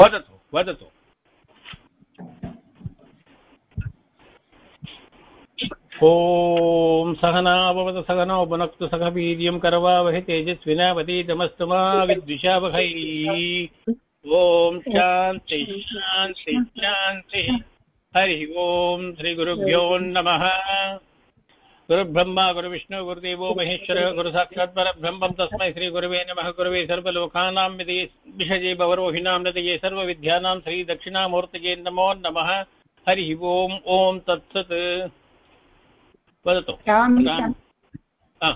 वदतु वदतु। ॐ सहनाववत सहनौ पुनक्तु सह वीर्यं करवावहि तेजस्विनावतीतमस्तु मा विद्विषावहैः। ॐ शान्ति शान्ति, शान्तिः। हरिः ॐ श्रीगुरुभ्यो नमः। गुरुब्रह्मा गुरुविष्णु गुरुदेवो महेश्वर गुरुसाक्षात् परब्रह्मं तस्मै श्रीगुरुवे नमः। गुरुवे सर्वलोकानां विषये भवरोहिणां नदये सर्वविद्यानां श्रीदक्षिणामूर्तये नमो नमः। हरिः ओम् ॐ तत्सत्। वदतु।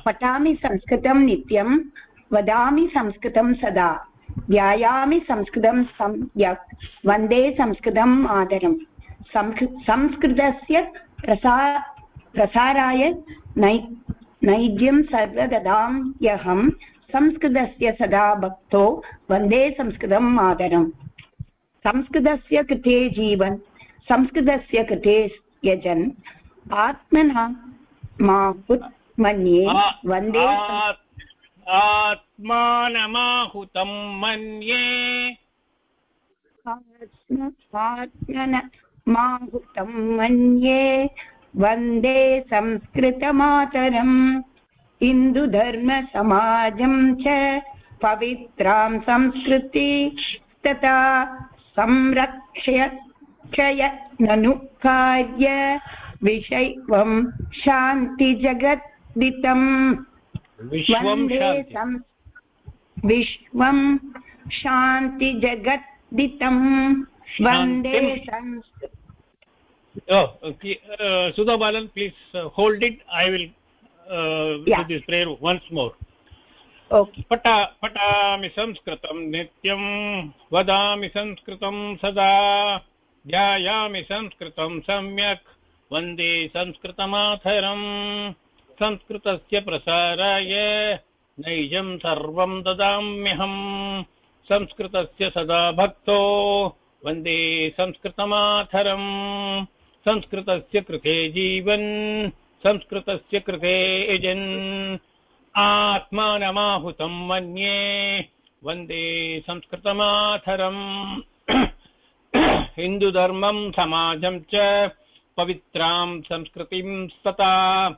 पठामि संस्कृतं नित्यं वदामि संस्कृतं सदा। ध्यायामि संस्कृतं सम्यक् वंदे संस्कृतम् आदरम्। संस्कृतस्य प्रसा प्रसाराय नै नैज्यं सर्वददां ह्यहं संस्कृतस्य सदा भक्तो वंदे संस्कृतम् आदरम्। संस्कृतस्य कृते जीवन् संस्कृतस्य कृते यजन् आत्मना माहुत् मन्ये वंदे आत्मानमाहुतं मन्ये। माहुतं मन्ये। वंदे संस्कृतमातरम्। हिन्दुधर्मसमाजं च पवित्रां संस्कृति तथा संरक्ष्य क्षय ननु कार्य विषैवं शान्तिजगद्दितम् विश्वं विश्वं शान्तिजगद्दितम् वंदे Oh, okay. uh, Sudha Balan, please uh, hold it. I will uh, yeah. do this prayer once more. पटा पठामि संस्कृतं नित्यं वदामि संस्कृतं सदा ध्यायामि संस्कृतं सम्यक् वंदे संस्कृतमाथरम् संस्कृतस्य प्रसाराय नैजं सर्वं ददाम्यहम् संस्कृतस्य सदा भक्तो वंदे संस्कृतमाथरम् संस्कृतस्य कृते जीवन्, संस्कृतस्य कृते यजन्। आत्मानमाहुतं मन्ये, वंदे संस्कृतमाथरम्। हिन्दुधर्मं, समाजं च पवित्रां संस्कृतिं स्तता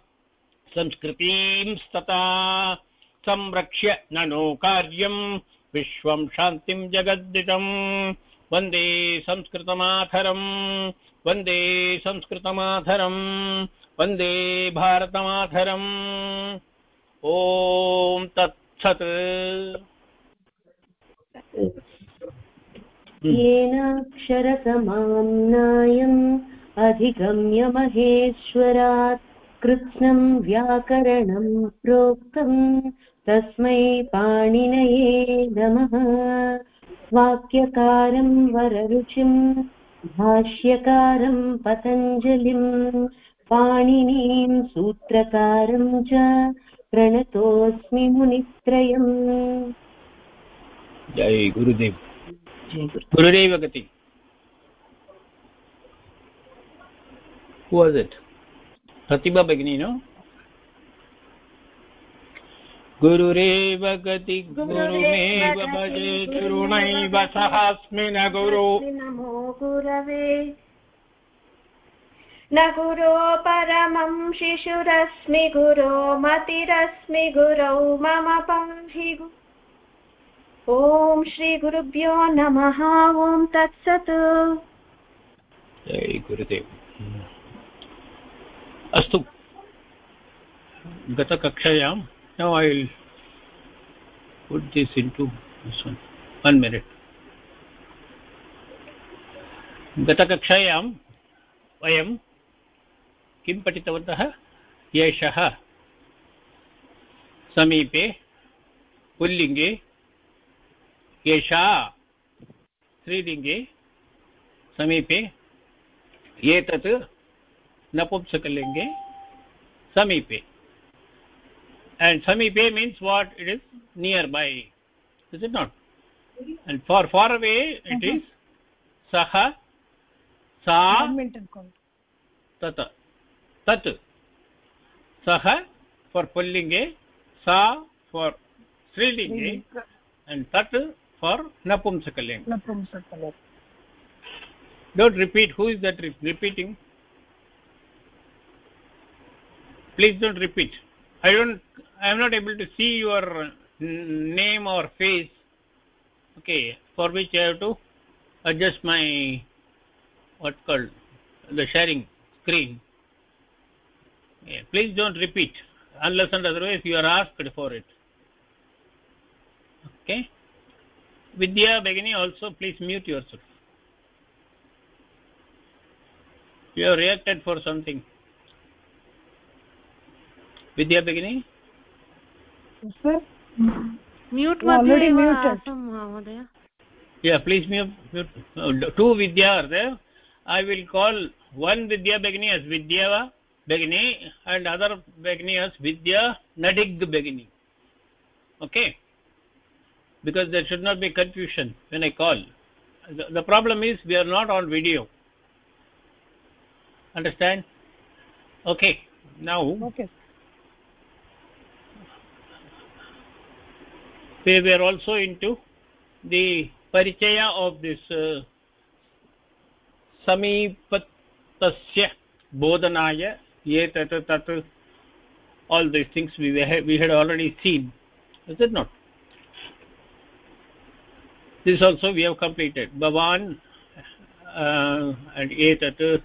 संस्कृतिं स्तता संरक्ष्य ननो कार्यं, विश्वं शान्तिं जगद्दितम् वंदे संस्कृतमाथरम् वंदे संस्कृतमाथरम्, वंदे भारतमाथरम्। ॐ तत्सत्। येनाक्षरसमाम्नायम् अधिगम्य महेश्वरात् कृत्स्नं व्याकरणं प्रोक्तम् तस्मै पाणिनये नमः। वाक्यकारं वररुचिं भाष्यकारं पतञ्जलिं पाणिनीं सूत्रकारं च प्रणतोऽस्मि मुनित्रयम्। जय गुरुदेव। गुरुदेव गति who was it? pratibha bagini no? गुरुरेव गति गुरुमेव भजे गुरुणैव सहास्मि न गुरु। नमो गुरवे। न गुरो परमं शिशुरस्मि गुरो मतिरस्मि गुरौ मम पाहि ॐ श्रीगुरुभ्यो नमः ॐ तत्सत्। जय गुरुदेव। अस्तु गतकक्षायां now i will put this into this one. One minute. गतकक्षायां वयं किं पठितवन्तः? एषः समीपे पुल्लिङ्गे एषा स्त्रीलिङ्गे, समीपे एतत् नपुंसकलिङ्गे, समीपे। and samipe means what? It is nearby is it not? And for far away it okay. is saha sa tata tat saha for pullinge sa for strilinge and tat for napumsakalinga napumsakalinga don't repeat. Who is that re repeating? Please don't repeat. I don't i am not able to see your name or face okay for which i have to adjust my what called the sharing screen. Yeah, please don't repeat unless and otherwise you are asked for it. Okay. Vidya begini also please mute yourself. You have reacted for something. Vidya begini? sir mute No, मध्ये already एव muted. आसं महोदय yeah please mute, mute. Uh, two vidya are there i will call one vidya begini as vidya begini and other begini as vidya nadig begini okay because there should not be confusion when i call the, the problem is we are not on video understand okay now okay we were also into the parichaya of this uh, bodhanaya. Etat tat all these things we we had already seen is it not? This also we have completed. Bhavan uh, and etat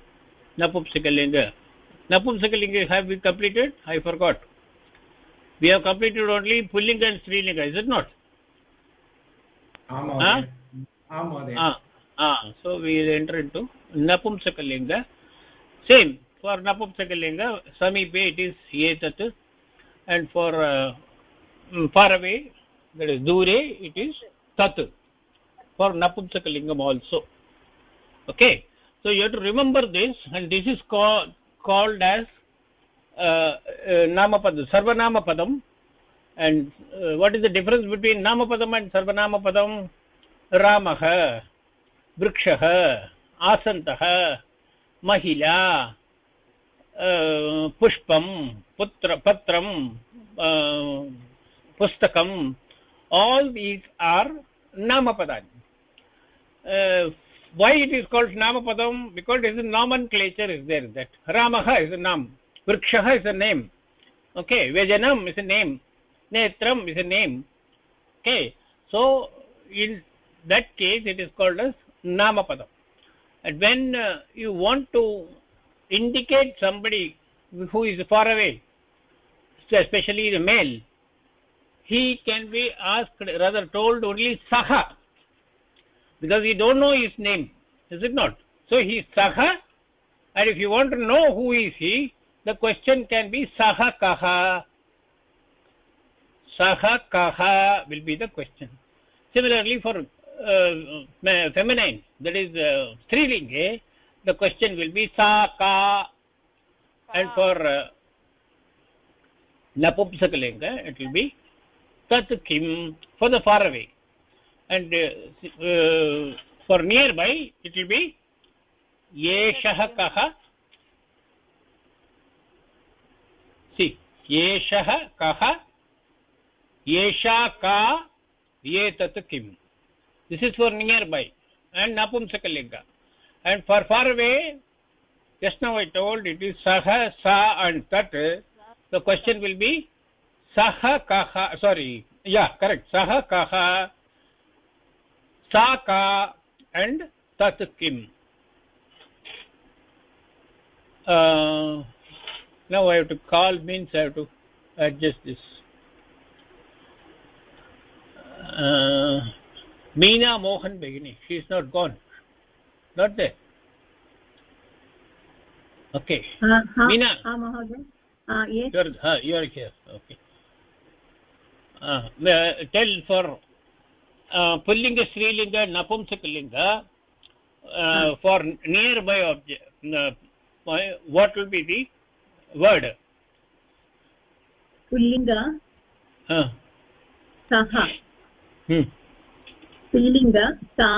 napumsakalinga napumsakalinga have we completed? I forgot we have completed only pulling and strilinga is it not? ah ah ah so we enter into napumsakalinga same for napumsakalinga samipe it is etat and for uh, mm, far away that is dure it is tat for napumsakalingam also. Okay? So you have to remember this and this is called called as namapadam sarvanamapadam and uh, what is the difference between namapadam and sarvanamapadam ramah वृक्षः आसन्तः महिला uh, पुष्पं पुत्र पत्रं uh, पुस्तकम् all these are namapadani uh, why it is called namapadam because it is a nomenclature is there that ramah is a name vrikshah is a name. Okay vajanam is a name. Netram is a name. Okay so in that case it is called as namapadam. And when uh, you want to indicate somebody who is far away especially the male he can be asked rather told only saha because we don't know his name is it not? So he is saha and if you want to know who is he the question can be saha kaha saha kaha will be the question similarly for uh, feminine that is uh, strilinge the question will be sa ka and for uh, napumsakalinga it will be tat kim for the far away and uh, uh, for nearby it will be yeshah kah see yeshah kah yesha ka etat kim this is for nearby and napumsakalinga and for far away just now i told it is saha sa and tat the question will be saha kaha sorry yeah correct saha kaha sa ka and tat kim uh, now i have to call means i have to adjust this. Uh, meena mohan begini she is not gone. Not there. Okay. Uh, Mina. ha, meena. Ah, yes you are, ha, you are here. Okay. Uh, tell for uh, pullinga strilinga napumsakalinga uh, hmm. for nearby object uh, what will be the word. pullinga ha saha hmm pullinga sa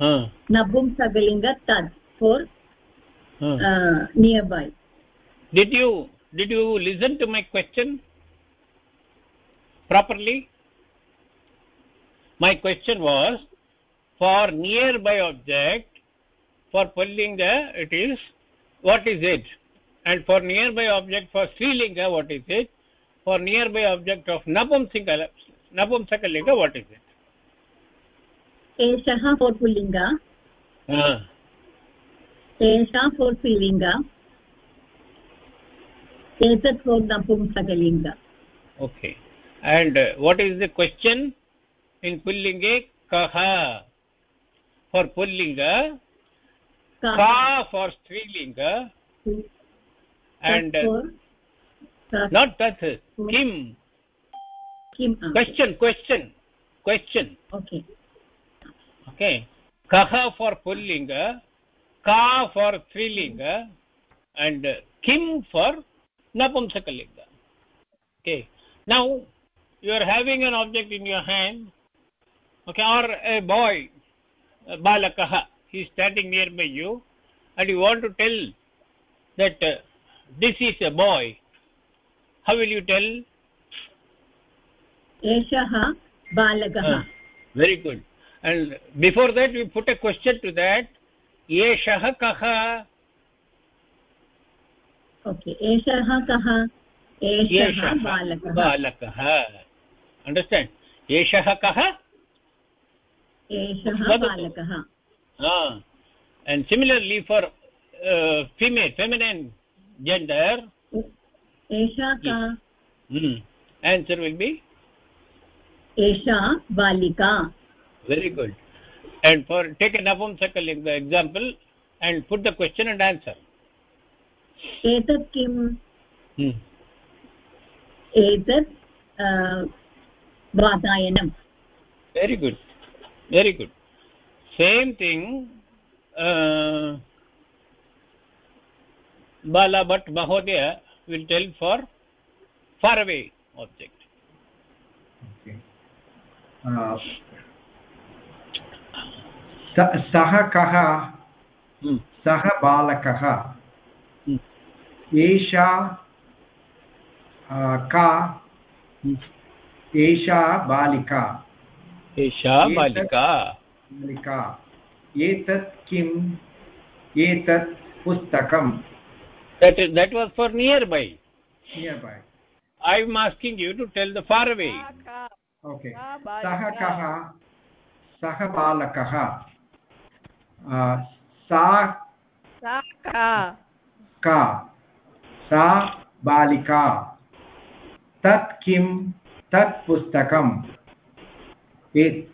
ha nabumsagalinga tad for huh. uh, nearby. Did you did you listen to my question properly? My question was for nearby object for pullinga it is what is it? And for nearby object for strilinga what is it for nearby object of napumsaka napumsakalinga what is it एषः for पुल्लिङ्ग uh, एषा for स्त्रीलिङ्ग एतत् for नपुंसकलिङ्ग okay and uh, what is the question in pullinge kaha for pullinga ka for strilinga and uh, uh, not that uh, kim. Kim ah. question question question. Okay. Okay. Kaha for pullinga ka for strilinga and kim for napumsakalinga okay. Now you are having an object in your hand. Okay or a boy balakah he is standing nearby you and you want to tell that uh, this is a boy. How will you tell? eshah balagah uh, very good. And before that we put a question to that. eshah kaha okay eshah kaha eshah balagah balagah understand? eshah kaha eshah balagah ah and similarly for uh, female feminine. Gender एषा का hmm, answer will be एषा बालिका very good and for take a napumsakalinga example and put the question and answer एतत् किम् hmm. A, वातायनं very good very good same thing uh, bala bhat mahodaya will tell for far away object Okay. Uh, स- कः hmm. सः बालकः Hmm. एषा अ, का Hmm. एषा बालिका एषा एतत्- बालिका बालिका एतत् किम् एतत् पुस्तकं that is that was for nearby nearby i am asking you to tell the far away okay सा सः बालिका। कः सः बालकः अ, सा सा बालिका तत् किं तत् पुस्तकम् ए-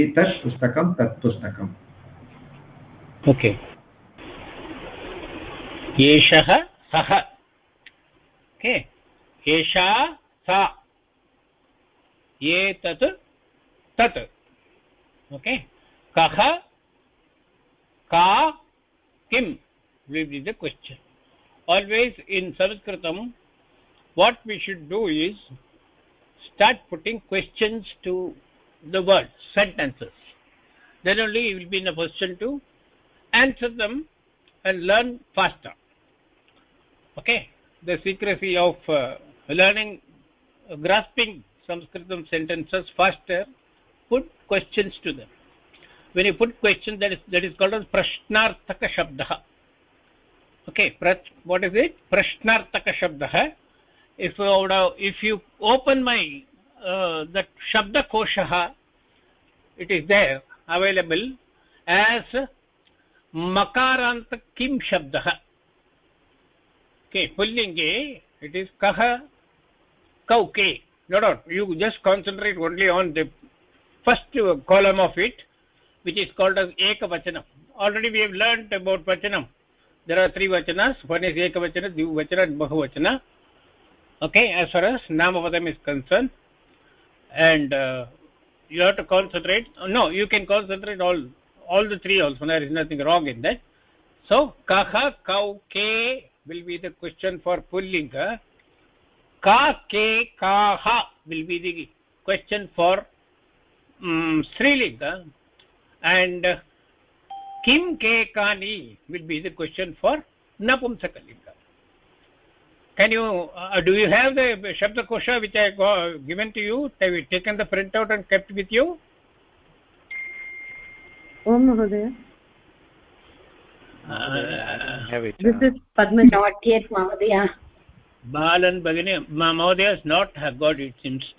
एतत् पुस्तकं तत् पुस्तकम् okay एषः सः। के एषा सा। एतत् तत्। ओके? कः? का? किं? विद् क्वश्चन् आल्वेस् इन् संस्कृतं what we should do is start putting questions to the word sentences then only will be in a question to answer them and learn faster. Okay? The secrecy of uh, learning uh, grasping sanskritam sentences faster put questions to them. When you put questions that is that is called as prashnarthaka shabdah. Okay? What is it? Prashnarthaka shabdah. If would if you open my uh, that shabda koshah it is there available as मकारान्त किं शब्दः? के पुल्लिङ्गे it is कः? कौ, के? No not you just concentrate only on the first column of it which is called as एकवचनं already we have learn about वचनं देर् आर् त्रि वचनस् वन् इस् एकवचन द्विवचन बहुवचन okay as far as नामपदम् is concern and you have to concentrate no you can concentrate all all the three also there is nothing wrong in that. So kaha kau ke will be the question for pullinga ka ke kaha will be the question for um, strilinga and uh, kim ke kani will be the question for napumsakalinga can you uh, do you have the shabda kosha which i go, given to you? Have you taken the printout and kept with you yet mahodaya. Balan bagini Ma- mahodaya has not have got it seems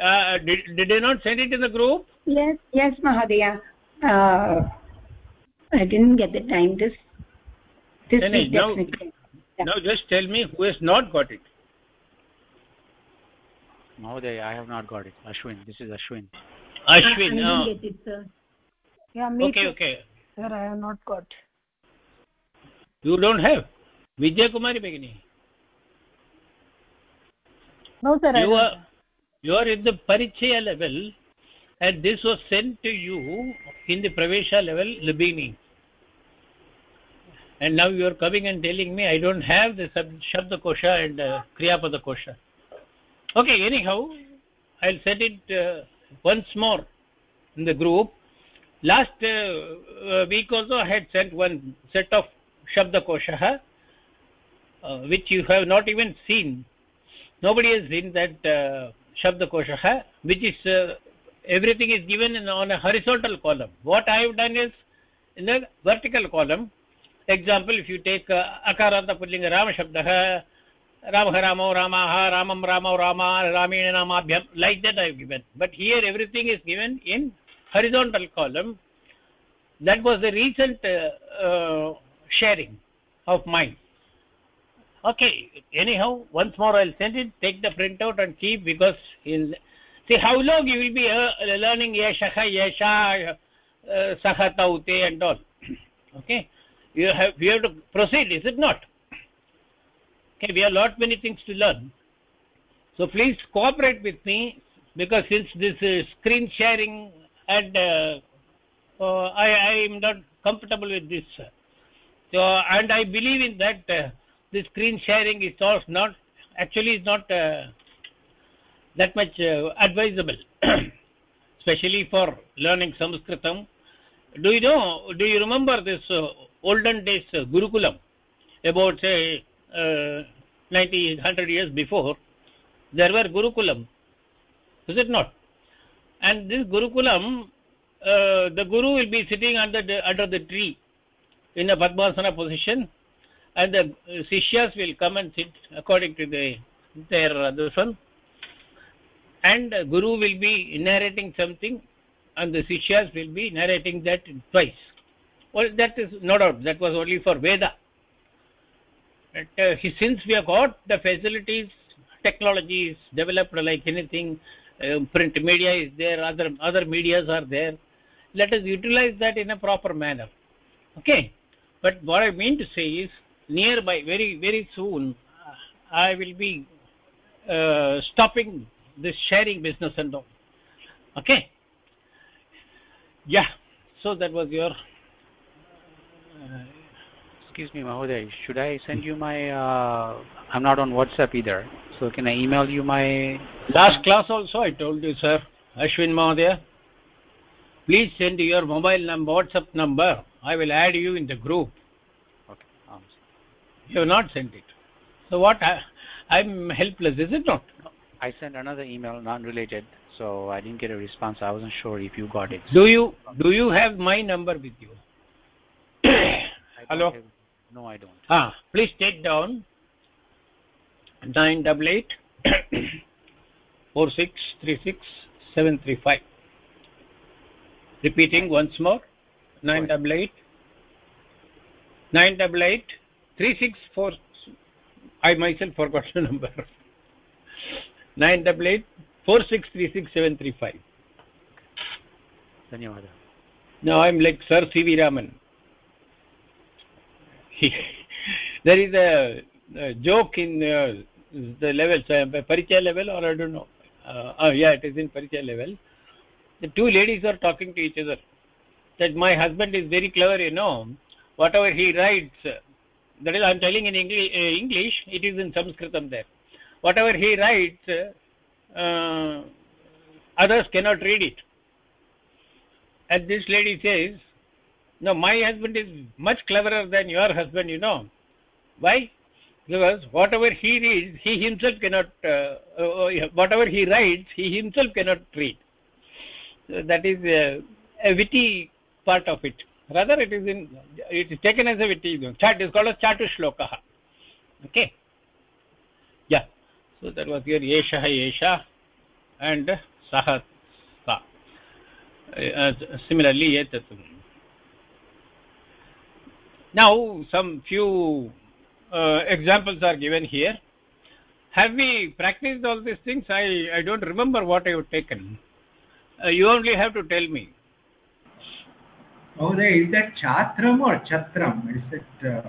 uh, did, did they not send it in the group? Yes yes mahodaya. Uh, i didn't get the time. This this No, no, now- definitely now just tell me who has not got it. Mahoday i have not got it. Ashwin this is ashwin. Ashwin I, I uh, didn't get it sir Yeah, me okay too. okay Sir, I have not got. you don't have vijay kumari begini No, sir. I you are you are in the parichaya level and this was sent to you in the pravesha level the beginning and now you are coming and telling me i don't have the shabda kosha and uh, kriyapada kosha okay anyhow i'll send it uh, once more in the group last uh, uh, week also i had sent one set of shabda kosha uh, which you have not even seen. Nobody has seen that uh, shabda which is uh, everything is given in, on a horizontal column. What i have done is in a vertical column example if you take uh, akaranta pullinga ram shabdah ramah ramo ramaah ramam ramo rama ramena namabhyam like that i have given. But here everything is given in horizontal column that was the recent uh, uh, sharing of mine. Okay anyhow once more i'll send it take the printout and keep because in see how long you will be uh, learning yashah yasha uh, saha taute and all. Okay? You have you have to proceed is it not? Okay we have lot many things to learn. So please cooperate with me because since this is screen sharing and uh, uh, i i am not comfortable with this so and i believe in that uh, the screen sharing is also not actually is not uh, that much uh, advisable. Especially for learning sanskritam. Do you know do you remember this uh, olden days gurukulam? About say uh, 90 100 years before there were gurukulam is it not and this gurukulam uh, the guru will be sitting under the under the tree in a padmasana position and the uh, sishyas will come and sit according to the their uh, and guru will be narrating something and the sishyas will be narrating that twice. Well that is no doubt. That was only for veda. But uh, since we have got the facilities technology is developed like anything uh, print media is there other other medias are there. Let us utilize that in a proper manner. Okay? But what i mean to say is nearby very very soon uh, i will be uh, stopping this sharing business and all. Okay? Yeah. So that was your uh, excuse me mahoday. Should i send you my uh, i'm not on whatsapp either. So can i email you my last class also i told you sir. Ashwin mahodaya please send your mobile number whatsapp number. I will add you in the group. Okay. Um, you have not sent it. So what I, i'm helpless is it not? I sent another email non related so i didn't get a response. I wasn't sure if you got it. Do you do you have my number with you? Hello? No i don't. Ah please take down 988 4636 735 repeating once more. 988 988 364 i myself forgot the number. 988 4636 735 dhanyawad now i'm like sir cv raman there is a, a joke in uh, the levels uh, parichaya level or i don't know. Uh, oh yeah it is in parichaya level. The two ladies are talking to each other. That my husband is very clever you know. Whatever he writes uh, that is i'm telling in english uh, english it is in sanskritam there. Whatever he writes uh, uh, others cannot read it. And this lady says no my husband is much cleverer than your husband you know. Why? Because whatever he reads he himself cannot uh, uh, whatever he writes he himself cannot read. So that is uh, a witty part of it. Rather it is in it is taken as a witty chat is called as chatu shloka okay? Yeah. So that was your yeshah yesha and saha sa uh, similarly etat now some few uh, examples are given here. Have we practiced all these things? I i don't remember what i have taken. Uh, you only have to tell me. Oh, there is that chatram or chatram? Is it uh,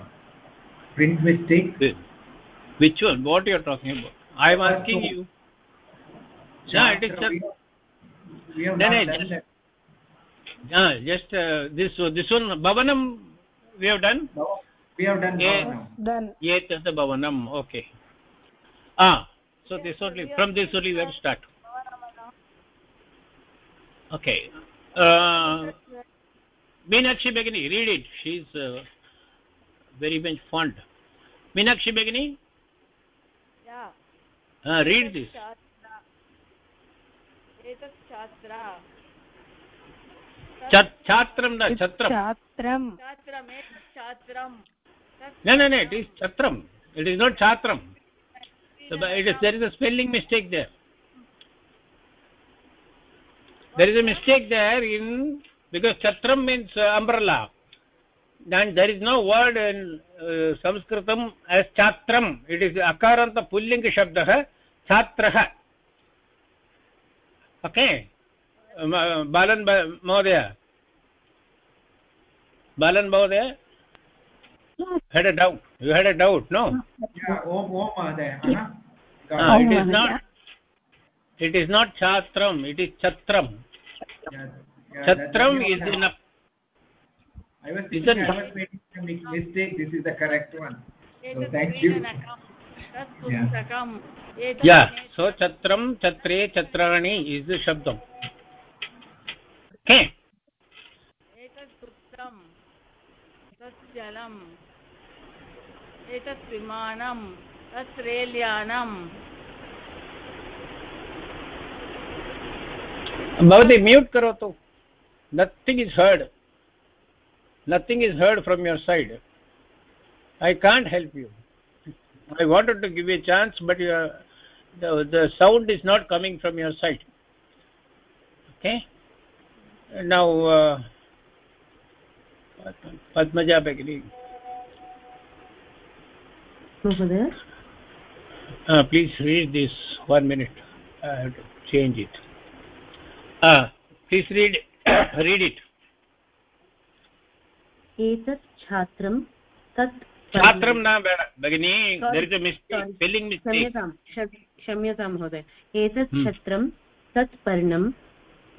print mistake? which one? What you are talking about? I am asking you. Yeah it is Chatra, just, we, we have no, done just- that. uh, just uh, this this one bhavanam we have done No, we have done Yeah. Bhavanam. done etat bhavanam okay ah so yes, this only from this only we have start okay uh, meenakshi begini read it she is uh, very much fond meenakshi begini Yeah. uh, read this एतत् छात्रा Chatram da छात्रं छात्रं तत् no no no it is chatram it is not chatram So, it is there is a spelling mistake there there is a mistake there in because chatram means uh, umbrella and there is no word in uh, sanskritam as chatram it is akaranta pullinga shabdah chatrah okay um, uh, ba- mahodaya balan mahodaya had a doubt you had a doubt no Yeah, Om Om Mahadaya. Uh-huh. Ah, it. is not it is not chatram it is chatram Yeah, yeah, chatram is was- enough I was thinking I was making a mistake. This is the correct one. So thank you. एतत् yeah so chatram chatre chatrani is the shabdam okay एतत् वृत्तं तत् जलम् एतत् विमानं तत् rail यानम् भवती म्यूट् करोतु। Nothing is heard nothing is heard from your side I can't help you I wanted to give you chance but your sound is not coming from your side okay now uh, padmaja begini महोदय uh, please read this one minute i have to change it uh, please read read it एतत् छात्रं तत् छात्रं न भगिनी there क्षम्यतां क्षम्यतां महोदय एतत् Hmm. छत्रं तत् पर्णम्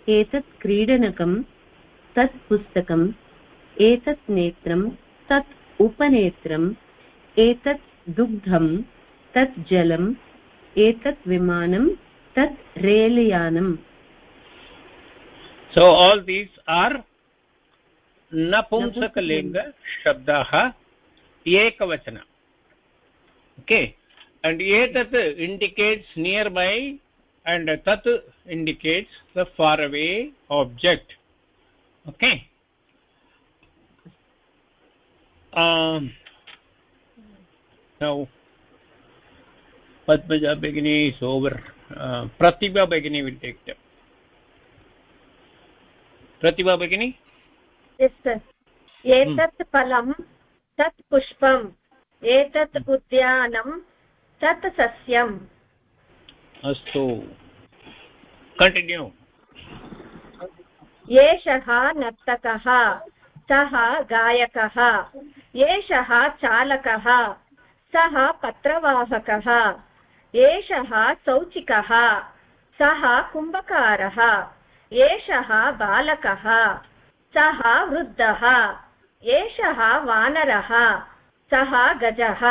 एतत् क्रीडनकं तत् पुस्तकम् एतत् नेत्रं तत् उपनेत्रम् एतत् दुग्धं तत् जलम् एतत् विमानं तत् रेलयानम् so all these are napumsakalinga shabdaah ekavachana okay and etat indicates nearby and tat indicates the far away object okay um now padmaja begini is over uh, pratibha begini will take them प्रतिभा भगिनी एतत् फलं तत् पुष्पम् एतत् उद्यानं तत् सस्यम् अस्तु। Continue एषः नर्तकः, सः गायकः, एषः चालकः, सः पत्रवाहकः, एषः सौचिकः, सः कुम्भकारः, एषः बालकः, सः वृद्धः, एषः वानरः, सः गजः।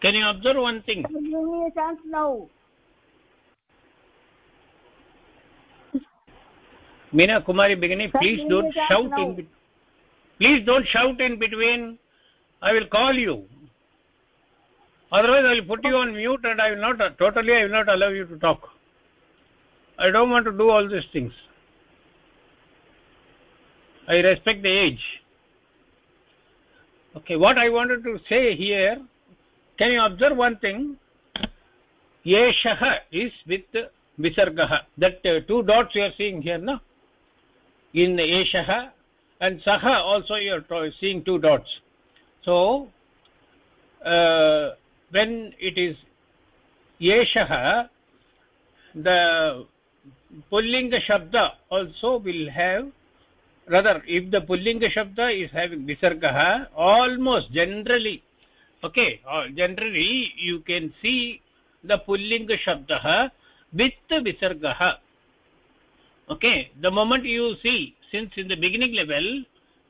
Can you observe one thing? Give me a chance? Now meena kumari begini please don't shout now. in please don't shout in between. I will call you. Otherwise i will put you on mute and i will not totally i will not allow you to talk. I don't want to do all these things. I respect the age. Okay what i wanted to say here can you observe one thing? Yeshah is with visargah. That uh, two dots you are seeing here no? In yeshah and saha also you are seeing two dots. So uh, when it is yeshah the pullinga shabda also will have rather if the pullinga shabda is having visargah almost generally okay generally you can see the pulling शब्दः with विसर्गः okay the moment you see since in the beginning level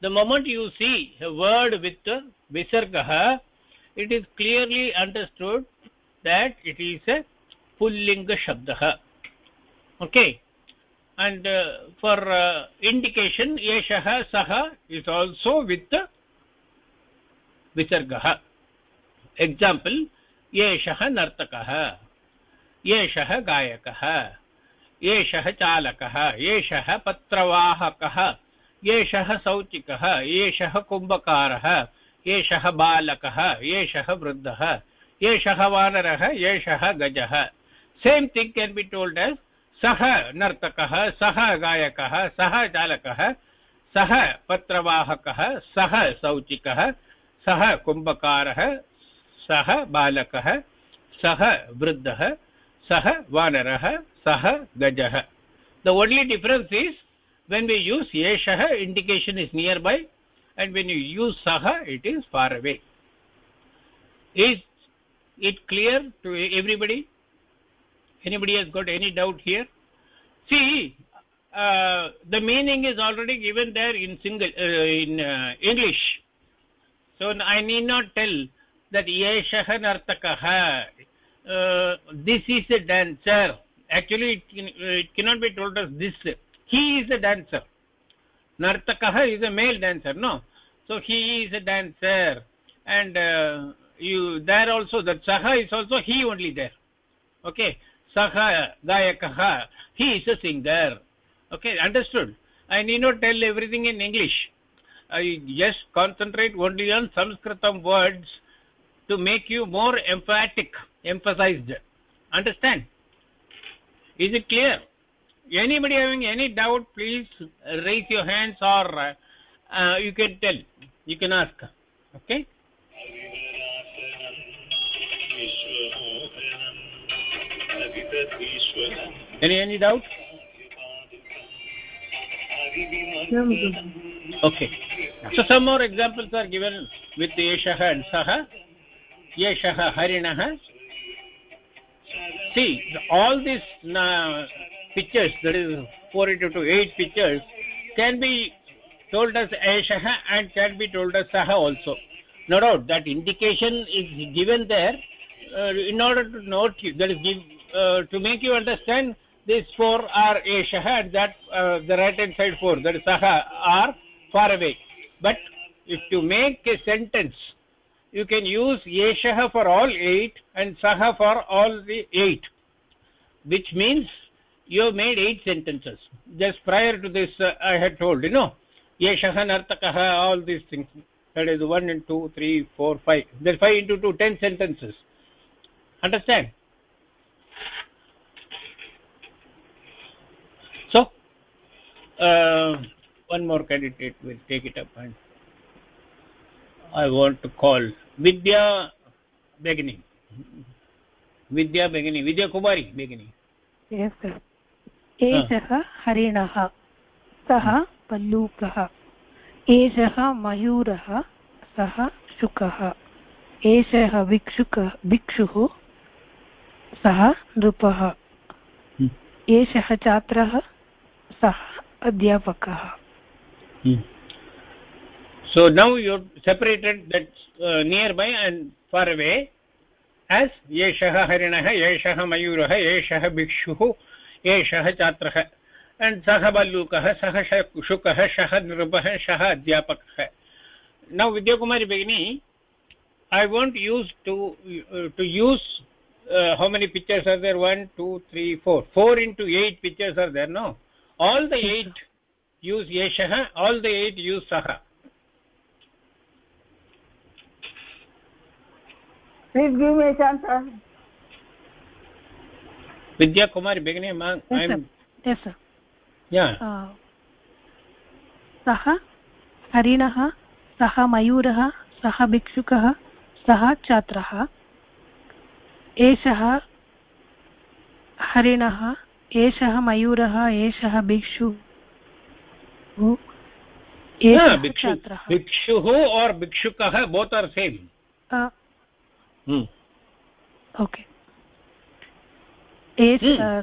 the moment you see word with विसर्गः it is clearly understood that it is a pulling शब्दः okay and uh, for uh, indication yeshah saha is also with visargaha example yeshah nartakah yeshah gayakah एषः चालकः एषः पत्रवाहकः एषः सौचिकः एषः कुम्भकारः एषः बालकः एषः वृद्धः एषः वानरः एषः गजः. Same thing can be told as सः नर्तकः, सः गायकः, सः चालकः, सः पत्रवाहकः, सः सौचिकः, सः कुम्भकारः सः बालकः सः वृद्धः सः वानरः सः गजः. The only difference is when we use एषः indication is nearby and when you use सः it is far away is it clear to everybody anybody has got any doubt here see the meaning is already given there in single in English so I need not tell that yeshah nartakah this is a dancer. Actually it, it cannot be told as this. He is a dancer. Nartakah is a male dancer no? So he is a dancer. And uh, you there also that saha is also he only there. Okay? Saha gayakah he is a singer. Okay? Understood? I need not tell everything in english. I just concentrate only on sanskritam words to make you more emphatic emphasized. Understand? Is it clear? Anybody having any doubt please raise your hands or uh, you can tell. You can ask. Okay? Any any doubt? Okay. So some more examples are given with yeshah and saha yeshah harinah see all these pictures that is 4 into 8 pictures can be told as yeshah and can be told as saha also. No doubt that indication is given there uh, in order to note that is give uh, to make you understand these four are yeshah and that uh, the right hand side four that is saha are far away. But if you make a sentence you can use yeshah for all eight and saha for all the eight which means you have made eight sentences. Just prior to this uh, i had told you know yeshah nartakah all these things. That is 1 and 2 3 4 5 there's 5 into 2 10 sentences. Understand? So uh, one more candidate will take it up and i want to call vidya begini vidya begini vidya kumari begini yes sir एषः हरिणः सः पल्लूकः एषः मयूरः सः शुकः एषः भिक्षुकः भिक्षुः सः नृपः एषः छात्रः सः अध्यापकः so now you separated that uh, nearby and far away as yeshah harinah yeshah mayurah yeshah bhikshuh yeshah chatrah and sah ballukah sah shukah shah nrupah shah adhyapakah now vidya kumari begini i won't use to uh, to use uh, how many pictures are there One, two, three, four. Four into 8 pictures are there no all the 8 use yeshah all the 8 use saha Please give me a chance, sir. vidya kumari beginning ma yes i'm sir yes sir yeah uh, सः हरिणः सः मयूरः सः भिक्षुकः सः छात्रः एषः हरिणः एषः मयूरः एषः भिक्षुः एषः छात्रः bhikshukah both are same Uh, hmm. Okay एष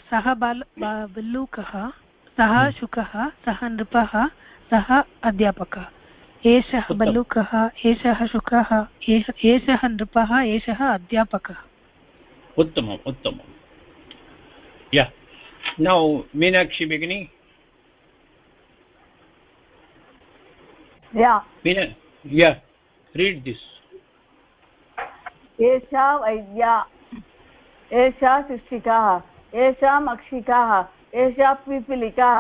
सः बाल बल्लूकः सः शुकः सः नृपः सः अध्यापकः एषः बल्लूकः एषः शुकः एषः नृपः एषः अध्यापकः उत्तमम् उत्तमम् नौ मीनाक्षी भगिनी या मीना या रीड् दिस् एषा वैद्या एषा शिक्षिका एषा मक्षिका एषा पिपीलिका।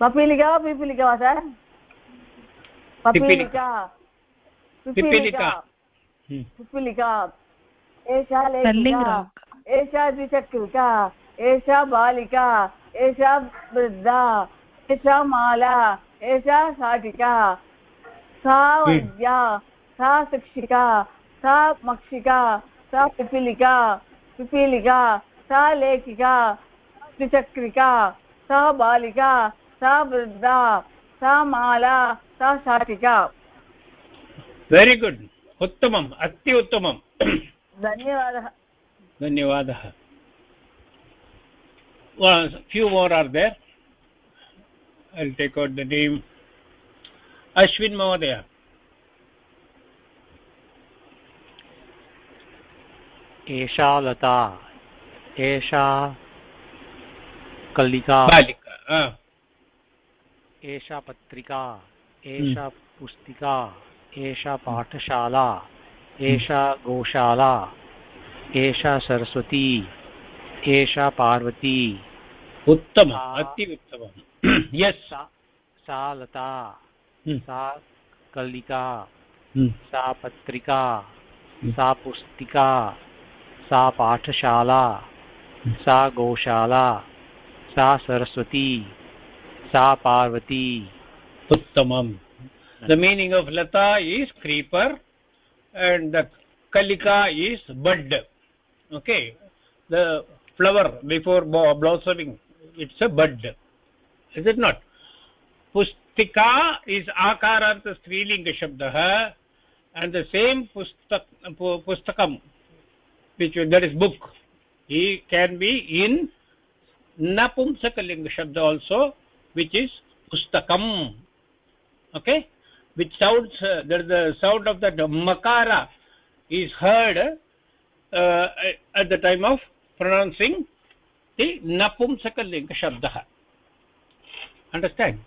पपीलिका वा पिपीलिका वा सर्? पपीलिका। पिपीलिका. पिपीलिका। एषा लेखिका एषा द्विचक्रिका एषा बालिका एषा वृद्धा एषा माला एषा शाटिका सा वैद्या सा शिक्षिका सा मक्षिका सा पिपीलिका पिपीलिका सा लेखिका त्रिचक्रिका सा बालिका सा वृद्धा सा माला सा शाटिका वेरि गुड् उत्तमम् अति उत्तमं धन्यवादः। धन्यवादः। Few more are there I take out the name Ashwin महोदय एषा लता एषा कल्लिका एषा पत्रिका एषा पुस्तिका एषा पाठशाला एषा गोशाला एषा सरस्वती एषा Parvati uttamam Ah. atti uttamam सा लता Hmm. सा कल्लिका Hmm. सा पत्रिका. सा पुस्तिका सा पाठशाला, सा गोशाला, सा सरस्वती, सा पार्वती। उत्तम द मीनिङ्ग् आफ् लता is creeper and the Kalika is bud okay the flower before blossoming it's a bud is it not पुस्तिका इस् आकारान्त स्त्रीलिङ्गशब्दः एण्ड् द सेम् पुस्तकं which that is book. He can be in napumsakalinga shabda also which is pustakam. Okay? Which sounds uh, there the sound of that makara is heard uh, at the time of pronouncing the napumsakalinga shabdah. Understand?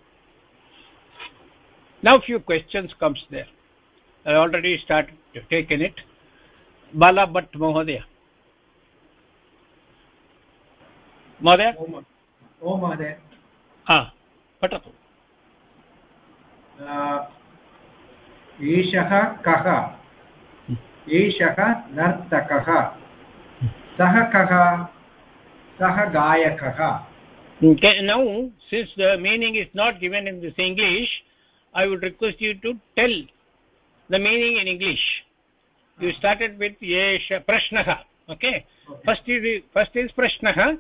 Now few questions comes there. I already started taken it Balabhatt महोदय। महोदय? नर्तक एषः कः? एषः now since the meaning is not given in this English I would request you to tell the meaning in English You started with Yesha Prashnaha. Okay? First is first is Prashnaha.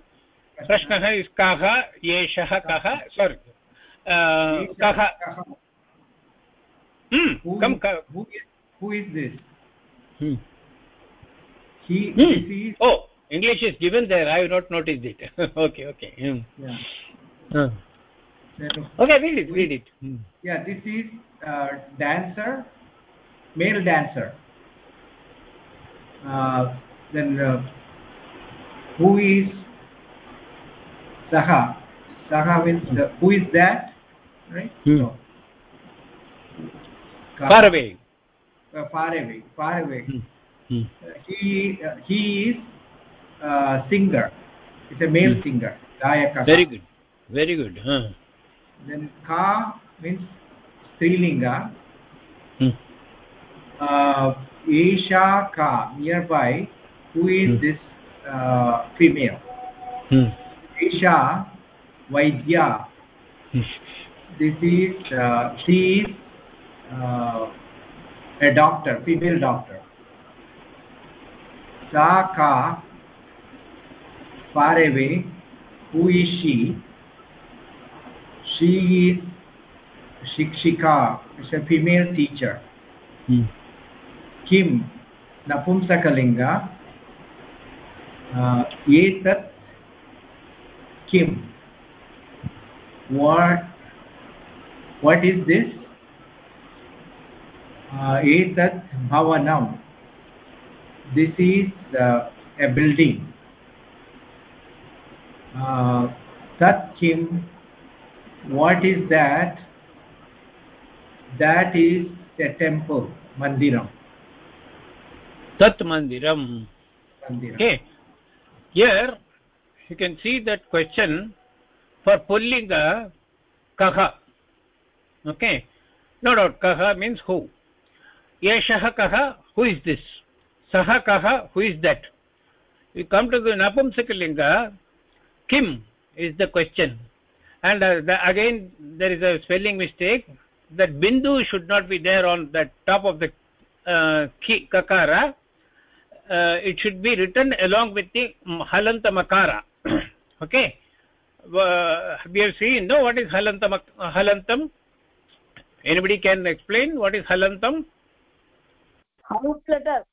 Prashnaha is Kaha, Yeshah Kaha. Sorry. Uh, Kaha. Hmm. Who Come, is- who is- who is this Hmm. he Hmm. is Oh, English is given there. I have not noticed it. okay, okay. Hmm. yeah Uh. Okay, read it, read it. Hmm. yeah this is uh, dancer male dancer uh, then uh, who is saha saha means uh, who is that right Hmm. so Far away. uh, far away far away Hmm. Hmm. Uh, he uh, he is uh, singer it's a male Hmm. singer gayaka very good very good huh. then ka means strilinga Hmm. uh, Esha ka nearby who is Hmm. this uh, female Hmm. Esha Vaidya Hmm. this is uh, she is uh, a doctor female doctor sa ka far away who is she she is shikshika is a female teacher Hmm. किं नपुंसकलिङ्ग एतत् किं? Is is this एतत् is this a building तत् किं? What is that that is a temple मन्दिरम् tat mandiram okay here you can see that question for pullinga kaha okay no doubt kaha means who yeshah kaha who is this saha kaha who is that you come to the napumsakalinga kim is the question and uh, the, again there is a spelling mistake that bindu should not be there on the top of the uh, ki, kakara uh, it should be written along with the halanta makara. Okay? Uh, we have seen no what is halantam halantam? Anybody can explain what is halantam? Half letter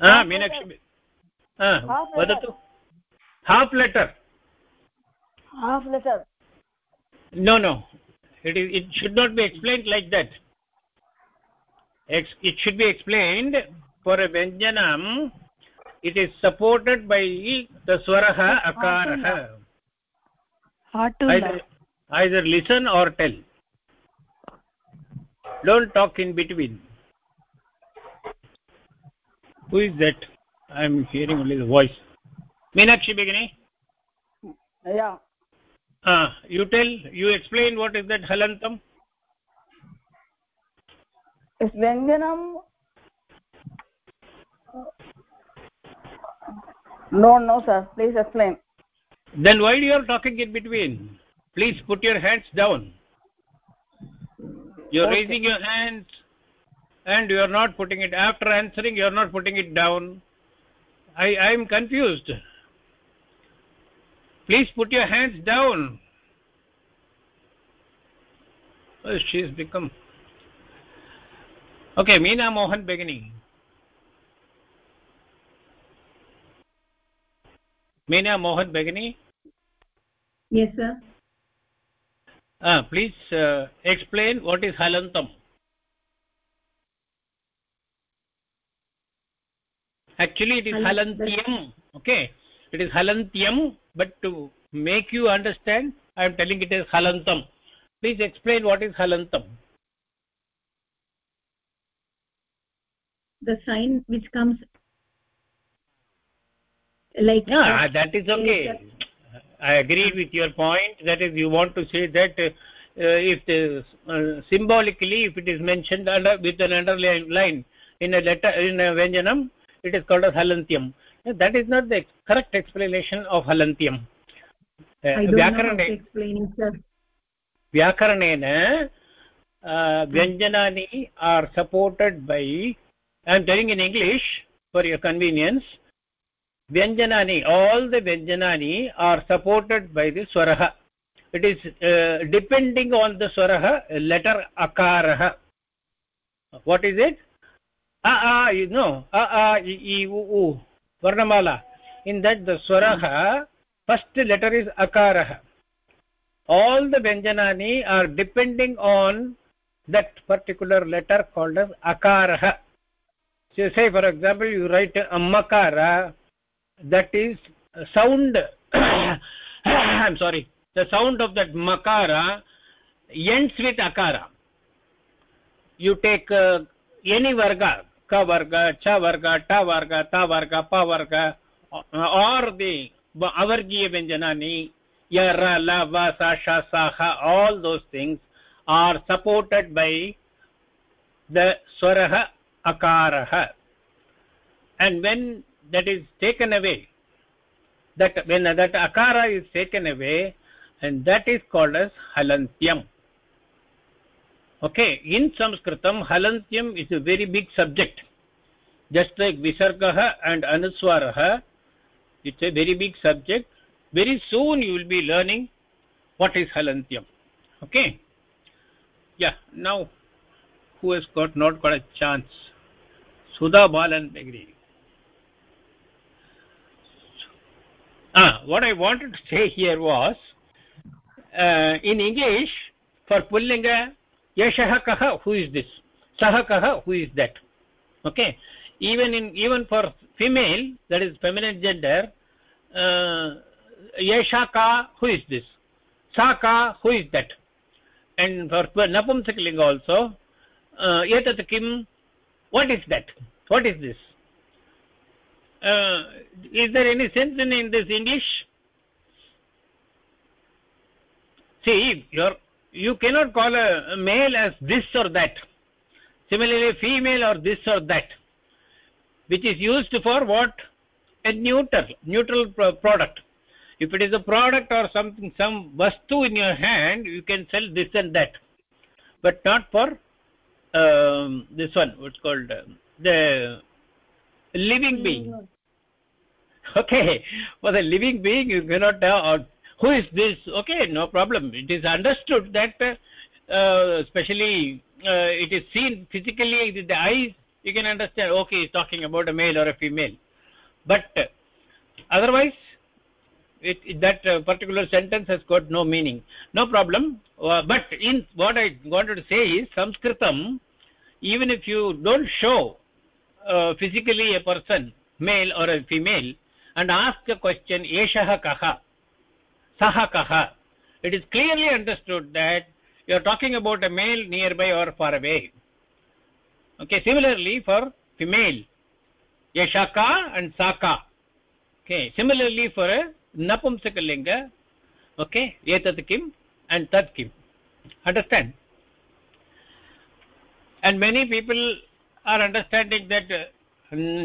ah Half meenakshi letter. ah Half letter. vadatu half letter. Half letter. No no. It is it should not be explained like that. It should be explained for a vyanjanam it is supported by the swaraha akarah Hatula. either either listen or tell. Don't talk in between. Who is that? I am hearing only the voice. Meenakshi begini yeah. Ah you tell you explain what is that halantam is vyanjanam no no sir. Please explain. Then why you are talking in between? Please put your hands down. You are Okay. raising your hands and you are not putting it after answering you are not putting it down. I i am confused. Please put your hands down. Oh, she has become. Okay meena mohan beginning meena mohan beginning yes sir Ah, please uh, explain what is halantam. Actually, it is Halan- halantyam. Okay, it is halantyam, but to make you understand, I am telling it as halantam. Please explain what is halantam. the sign which comes like Yeah, that is okay. Yes, I agreed with your point. That is, you want to say that uh, uh, if the uh, symbolically, if it is mentioned under with an underline line in a letter in a vyanjanam, it is called as halantyam. That is not the correct explanation of halantyam. Uh, i don't know how व्याकरणे to explain sir व्याकरणेन uh, vyanjanani are supported by i am telling in english for your convenience vyanjanani all the vyanjanani are supported by the swarah it is uh, depending on the swarah letter akarah what is it? A a you know a a i, I u u varnamala. In that the swarah first letter is akarah all the vyanjanani are depending on that particular letter called as akarah so say for example you write amakara that is sound i'm sorry the sound of that makara ends with akara. You take uh, any varga ka varga cha varga ta varga ta varga pa varga or the avargiya vyanjanani ya ra la va sa sha sa ha all those things are supported by the swarah akarah and when that is taken away that when that akara is taken away and that is called as halantyam okay in sanskritam halantyam is a very big subject just like visargah and anuswarah it's a very big subject very soon you will be learning what is halantyam okay yeah now who has got not got a chance sudha balan begri ah what i wanted to say here was uh, in english for pullinga yashah kah who is this? Sah kah who is that? Okay. Even in even for female that is feminine gender uh, yasha ka who is this? Sa ka who is that? And for napumsakalinga also uh, etat kim what is that? What is this uh, is there any sense in, in this english? See your you cannot call a, male as this or that. Similarly female or this or that which is used for what? A neutral neutral pro product. If it is a product or something some vastu in your hand you can sell this and that. But not for um, this one what's called uh, the living being. Okay for the living being you cannot uh, who is this? Okay no problem. It is understood that uh, uh, especially uh, it is seen physically with the eyes you can understand okay he's talking about a male or a female. But uh, otherwise it, it, that uh, particular sentence has got no meaning. No problem. Uh, but in what i wanted to say is sanskritam even if you don't show uh, physically a person male or a female and ask a question eshah kaha? Saha kaha? It is clearly understood that you are talking about a male nearby or far away. Okay similarly for female yashaka and saka okay similarly for a napumsakalinga okay etat kim and tat kim. Understand? And many people are understanding that uh,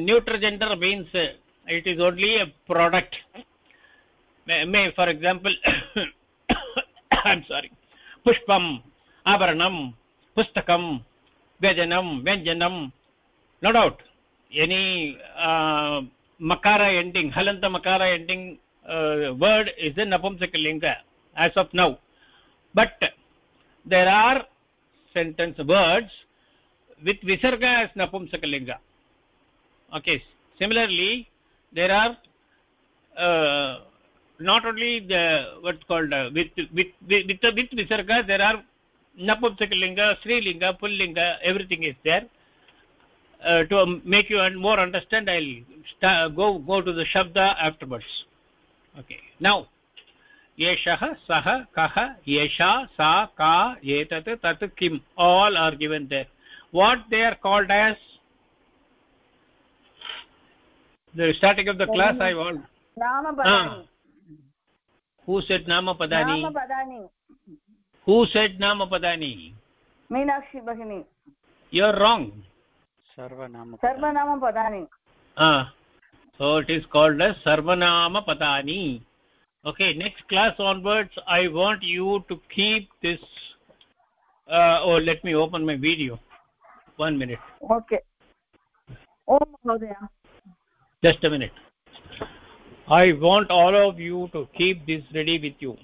neuter gender means uh, it is only a product may, may for example i'm sorry pushpam abharanam pustakam vyajanam vyanjanam no doubt any uh, makara ending halanta makara ending uh, word is a napumsakalinga as of now but there are sentence words with visarga as napumsakalinga okay similarly there are uh, not only the what's called uh, with with with with, with visarga there are napumsakalinga strilinga pullinga everything is there uh, to make you more understand i'll go go to the shabda afterwards okay now yeshah sah kah yesha sa ka etat tat kim all are given there what they are called as the starting of the Nama. class i want nama padani ah. who said namapadani padani who said namapadani meenakshi bagini you are wrong. Sarvanama sarvanama padani ah. So it is called as sarvanama padani okay next class onwards i want you to keep this uh, oh let me open my video one minute. Okay. Om mahodaya. Just a minute. I want all of you to keep this ready with you.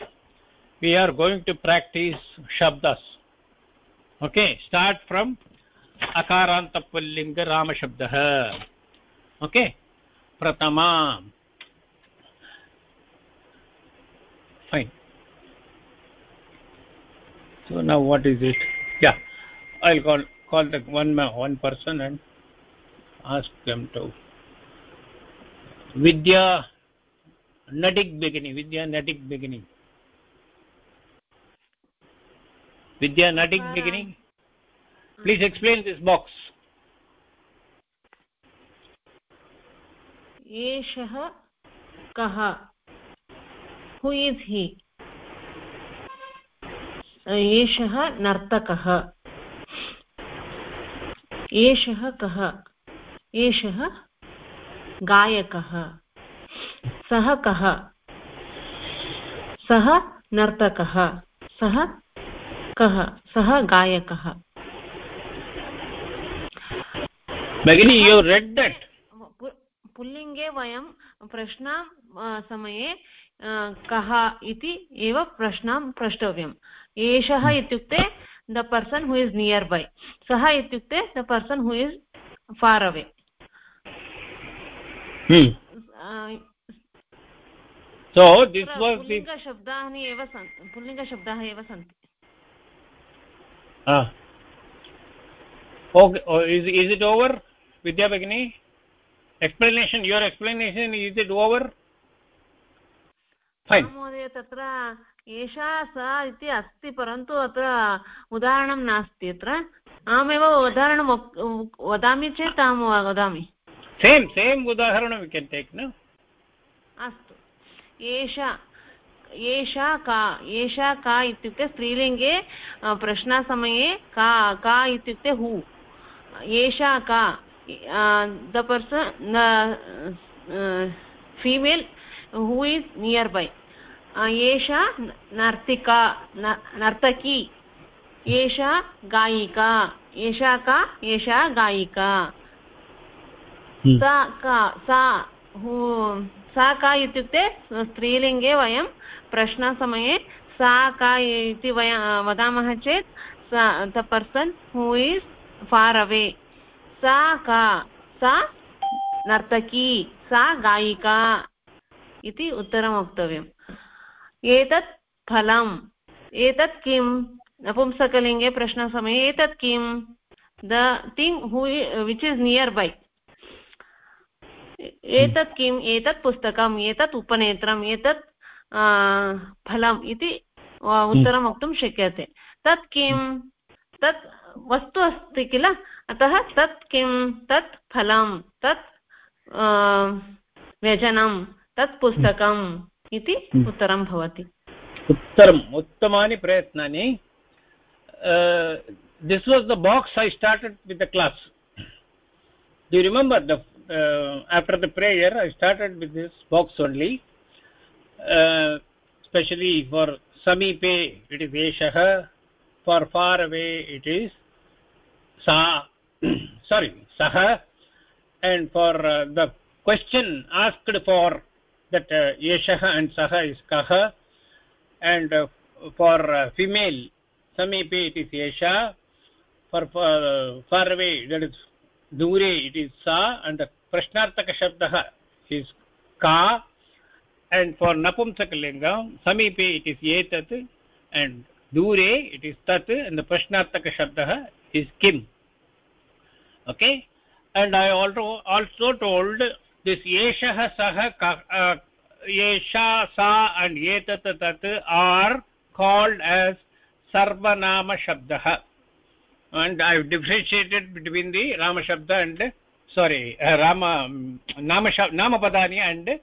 We are going to practice shabdas. Okay start from akaranta pullinga rama shabdah okay pratama. Fine. So now what is it? Yeah i'll call call the one man one person and ask them to vidya natik beginning vidya natik beginning vidya natik uh, beginning please explain this box एषः कः who is he एषः नर्तकः एषः कः? एषः गायकः। सः कः? सः नर्तकः। सः कः? सः गायकः। भगिनी यु रेड् दट् पुल्लिङ्गे वयं प्रश्नां समये कः इति एव प्रश्नां प्रष्टव्यम्। एषः इत्युक्ते the person who is nearby सः इत्युक्ते the person who is far away पुल्लिङ्गशब्दानि एव सन्ति पुल्लिङ्गशब्दाः एव सन्ति is it explanation your explanation is it over तत्र एषा सा इति अस्ति परन्तु अत्र उदाहरणं नास्ति अत्र। अहमेव उदाहरणं वदामि चेत् अहं वदामि। Same udaharanam we can take no? अस्तु। एषा एषा का एषा का इत्युक्ते स्त्रीलिङ्गे प्रश्नसमये का का इत्युक्ते हु एषा का the person female who is nearby एषा नर्तिका नर्तकी एषा गायिका एषा का एषा गायिका। Hmm. सा का सा सा का इत्युक्ते स्त्रीलिङ्गे वयं प्रश्नसमये सा का इति वयं वदामः चेत् सा the person who is far away. सा का सा नर्तकी सा गायिका इति उत्तरं वक्तव्यम्। एतत् फलम्। एतत् किं नपुंसकलिङ्गे प्रश्नसमये एतत् किं the thing who which is nearby. एतत् किम्? एतत् पुस्तकम् एतत् उपनेत्रम् एतत् फलम् इति उत्तरं वक्तुं शक्यते। तत् किं तत् वस्तु अस्ति किल? अतः तत् किं तत् फलं तत् व्यजनं तत् पुस्तकम्। इति उत्तरं भवति। उत्तरम् उत्तमानि प्रयत्नानि। This was the box I started with the class do remember the after the prayer I started with this box only specially for समीपे इट् इस् एषः for far away it is सा सारि सः and for the question asked for that uh, eshah and sah is kah and uh, for uh, female samipe it is esha for uh, far away that is dure it is sa and the prashnartaka shabdah is ka and for napumsakalingam samipe it is etat and dure it is tat and the prashnartaka shabdah is kim okay and i also also told this yeshah sah yesha sa and etat tat are called as sarvanama shabdah and i have differentiated between the rama shabda and sorry uh, rama nama nama padani and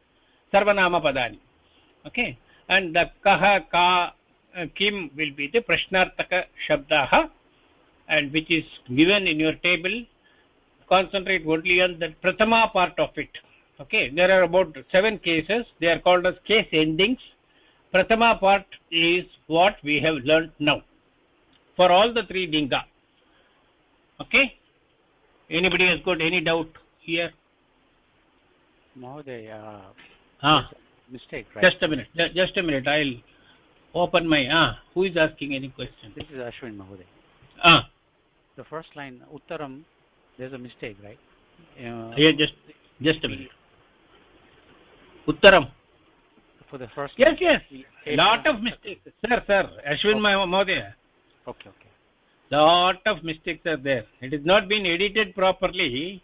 sarvanama padani okay? And the kah ka kim will be the prashnartaka shabdah and which is given in your table. Concentrate only on the prathama part of it okay there are about seven cases. They are called as case endings. Prathama part is what we have learned now. For all the three linga okay? Anybody has got any doubt here? Mahoday, uh, ah mistake, right? just a minute. Just a minute. I'll open my ah who is asking any question? This is Ashwin Mahoday. ah. The first line, Uttaram, there's a mistake, right? Uh, yeah just just a minute uttaram. For the first yes yes. lot of mistakes. Sir sir ashwin Okay. mahodaya Okay, okay. lot of mistakes are there. It has not been edited properly.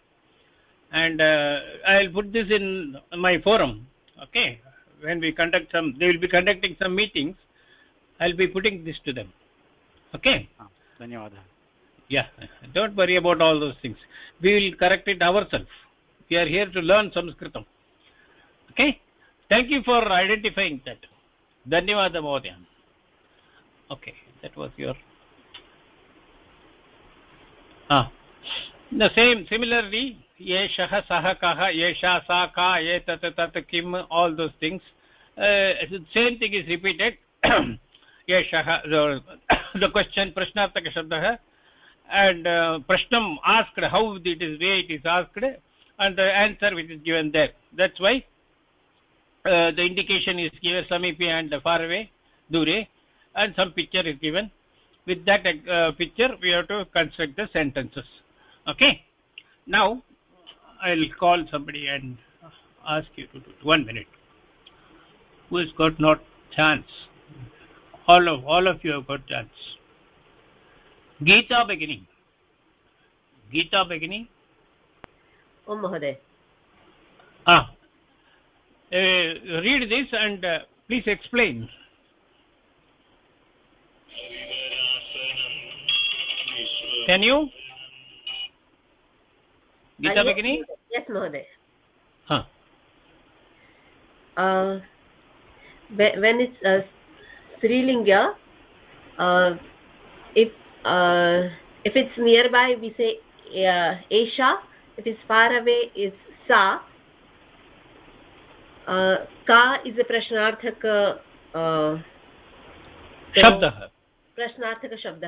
And uh, i'll put this in my forum okay? When we conduct some they will be conducting some meetings. I'll be putting this to them okay? Ah, Dhanyawada. yeah. Don't worry about all those things. We will correct it ourselves. We are here to learn sanskritam okay? Thank you for identifying that. Dhanyawad mohdaya okay that was your ah. The same similarly एषः सः कः एषा सा का एतत् तत् किम् all those things same thing is repeated एषः द क्वश्चन् प्रश्नार्थकशब्दः and uh, prashnam asked how it is way it is asked and the answer which is given there. That's why uh, the indication is given samipi and far away dure and some picture is given. With that uh, picture we have to construct the sentences. Okay? Now i'll call somebody and ask you to do it. one minute. Who has got not chance? All of all of you have got chance. Geeta beginning. Geeta beginning. Om mahoday. Ah read this and uh, please explain can you geeta beginning yes महोदय huh uh, when it's uh, strilinga uh, if uh, if it's nearby we say uh, esha if it's far away it's sa का is a प्रश्नार्थक शब्दः। प्रश्नार्थक शब्द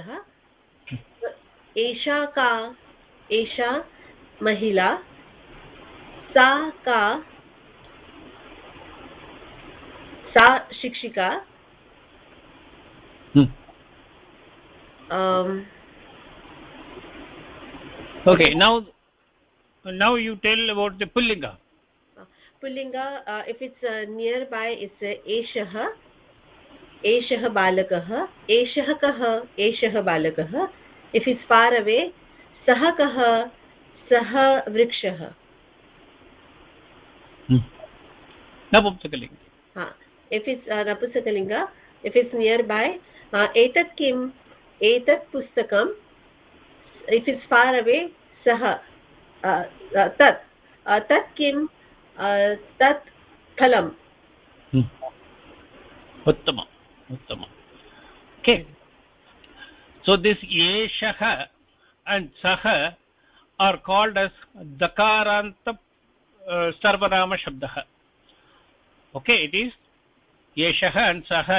एशा का एशा महिला सा का सा शिक्षिका um okay now now you tell about the pullinga पुल्लिङ्ग if it's near by it's एषः एषः बालकः एषः कः एषः बालकः. इफ् इट्स् फार् अवे सः कः सः वृक्षः. नपुंसकलिङ्ग. इफ् इट्स् नपुंसकलिङ्ग इफ् इट्स् नियर् बै एतत् किम्? एतत् पुस्तकं इफ् इट्स् फार् अवे सः तत्. तत् किं तत् फलम् उत्तमम् उत्तमम् ओके सो दिस् एषः अण्ड् सः आर् काल्ड् अस् दकारान्त सर्वनामशब्दः ओके इट् इस् एषः अण्ड् सः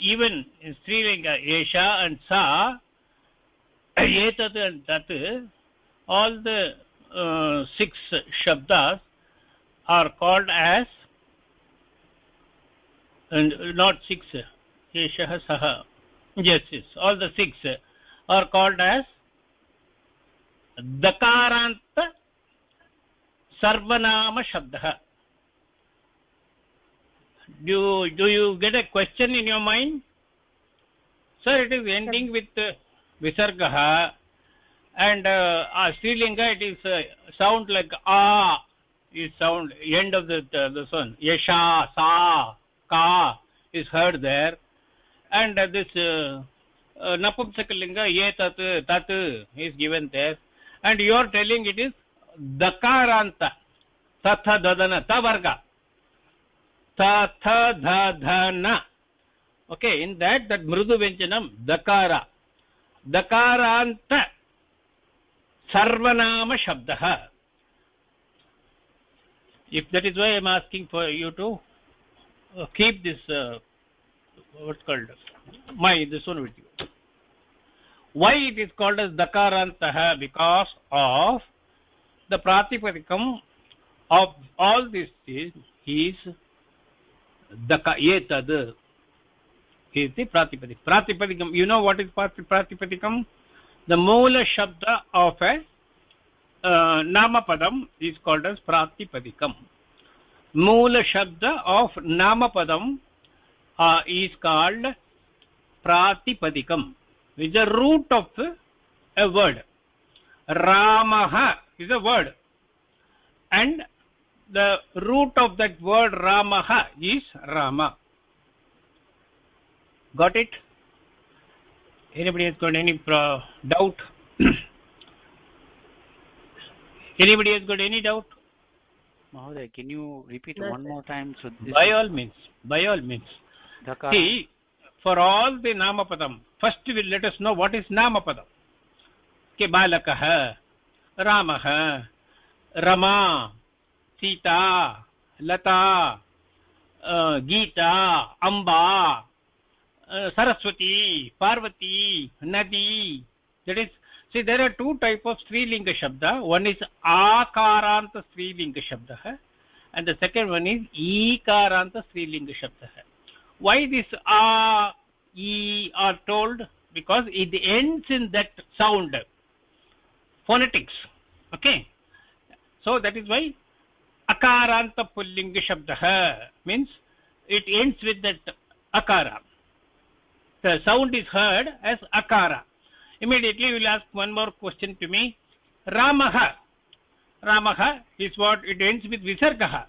इवन् स्त्रीलिङ्ग एषा अण्ड् सा एतत् अण्ड् तत् आल् द सिक्स् शब्दास् are called as and not six yeshah sah yes yes all the six are called as dakaranta sarvanama shabdah do do you get a question in your mind sir it is ending with uh, visargah and uh, uh, strilinga it is uh, sound like a ah is sound end of the the, the son yasha sa ka is heard there. And uh, this uh, uh, napumsakalinga etat tat is given there. And you are telling it is dakaranta. Tatha dadana ta varga tatha dadana okay in that that mrudu vyanjanam dakara. Dakaranta. Sarvanama shabdah if that is why i am asking for you to uh, keep this uh, what's called my this one with you. Why it is called as dakarantah because of the pratipadikam of all this is is daka etad is the pratipadik pratipadikam you know what is pratipadikam the moola shabda of a नामपदम् is called as प्रातिपदिकम् मूलशब्द of नामपदम् is called प्रातिपदिकम् is a root of a word रामः is a word and the root of that word ramah is rama got it? Anybody has got uh, anybody has got any doubt Mahoday, can you repeat Not one more time? So this by all means by all means Dhakara. see for all the namapadam first will let us know what is namapadam के बालकः रामः रमा सीता लता अ, गीता अम्बा अ, सरस्वती पार्वती नदी that is see there are two type of strilinga shabda. One is akaranta strilinga shabda. And the second one is ikaranta strilinga shabda. Why this a e are told? Because it ends in that sound. Phonetics. Okay? So that is why akaranta pullinga shabda. Means it ends with that akara. The sound is heard as akara immediately you will ask one more question to me. Ramah ramah is what it ends with visargah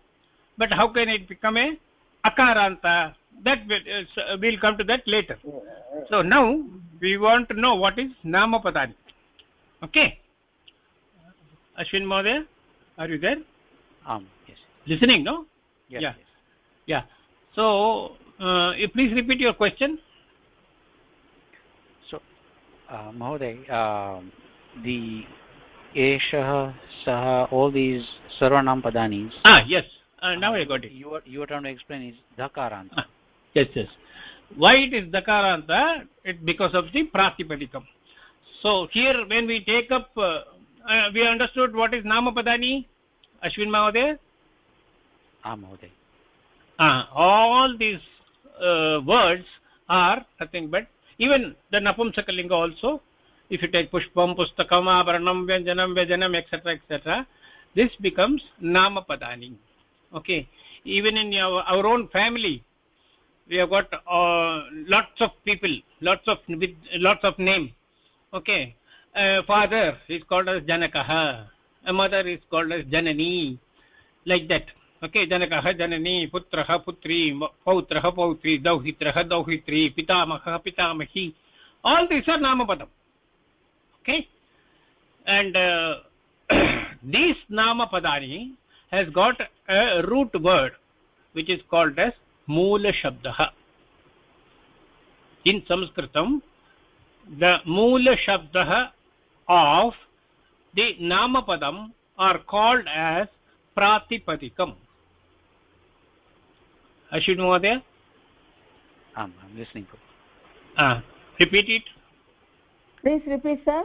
but how can it become a akaranta? That uh, we'll come to that later. So now we want to know what is namapadani. Okay? Ashwin mohdaya are you there? Um, yes. listening no? Yes. Yeah. yes. yeah. So uh, please repeat your question uh, Mahoday, um, the Eshah, Saha, all these Sarvanam Padanis. ah yes. Uh, now i got it. You were trying to explain is Dhakaranta. Ah, yes yes. Why it is dakaranta? It because of the pratipadikam. So here when we take up uh, uh, we understood what is namapadani ashwin mahoday Ah, Mahoday. uh, all these uh, words are nothing but even the napumsakalinga also if you take pushpam pustakam abharanam vyanjanam vyajanam etc etc this becomes namapadani. Okay? Even in our, our own family we have got uh, lots of people lots of with lots of name. Okay? Father is called as janakah a mother is called as janani. Like that okay janakah janani putrah putri pautrah pautri dauhitrah dauhitri pitamahah pitamahi all these are namapadam okay and uh, these namapadani has got a root word which is called as moola shabdah in sanskritam the moola shabdah of the namapadam are I should Ashwin महोदय आम् आम् listening for repeat it please repeat sir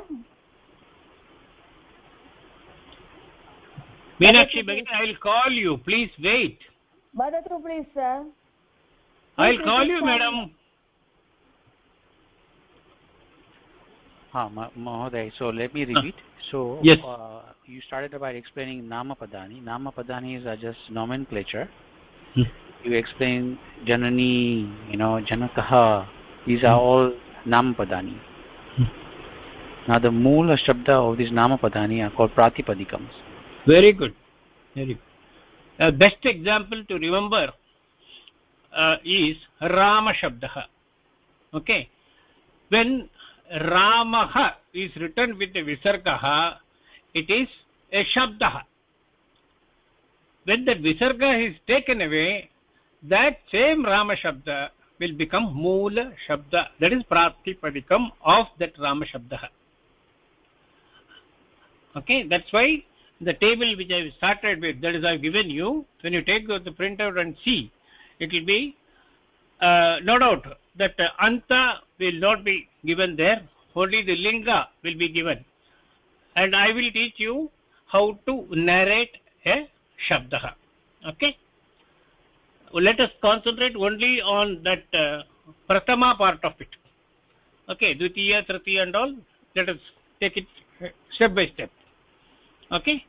meenakshi begin i'll call you. Please wait. Badatru please sir. I'll call you madam. Ha mahoday so let me ah. repeat. So yes. Uh, you started by explaining nama padani. Nama padani is uh, just nomenclature. Hmm. You explain Janani, you know, Janakaha. These are all Namapadani. Hmm. Now the Moola Shabda of these Namapadani are called Pratipadikams. very good very good the best example to remember uh, is rama shabdah okay when ramah is written with the visargah it is a shabdah when that visarga is taken away that same rama shabda will become moola shabda that is pratipadikam of that rama shabdah okay that's why the table which i started with that is i've given you when you take the printout and see it will be uh, no doubt that uh, anta will not be given there only the linga will be given and i will teach you how to narrate a shabdah okay let us concentrate only on that uh, prathama part of it. Okay dvitiya tritiya and all let us take it step by step. Okay?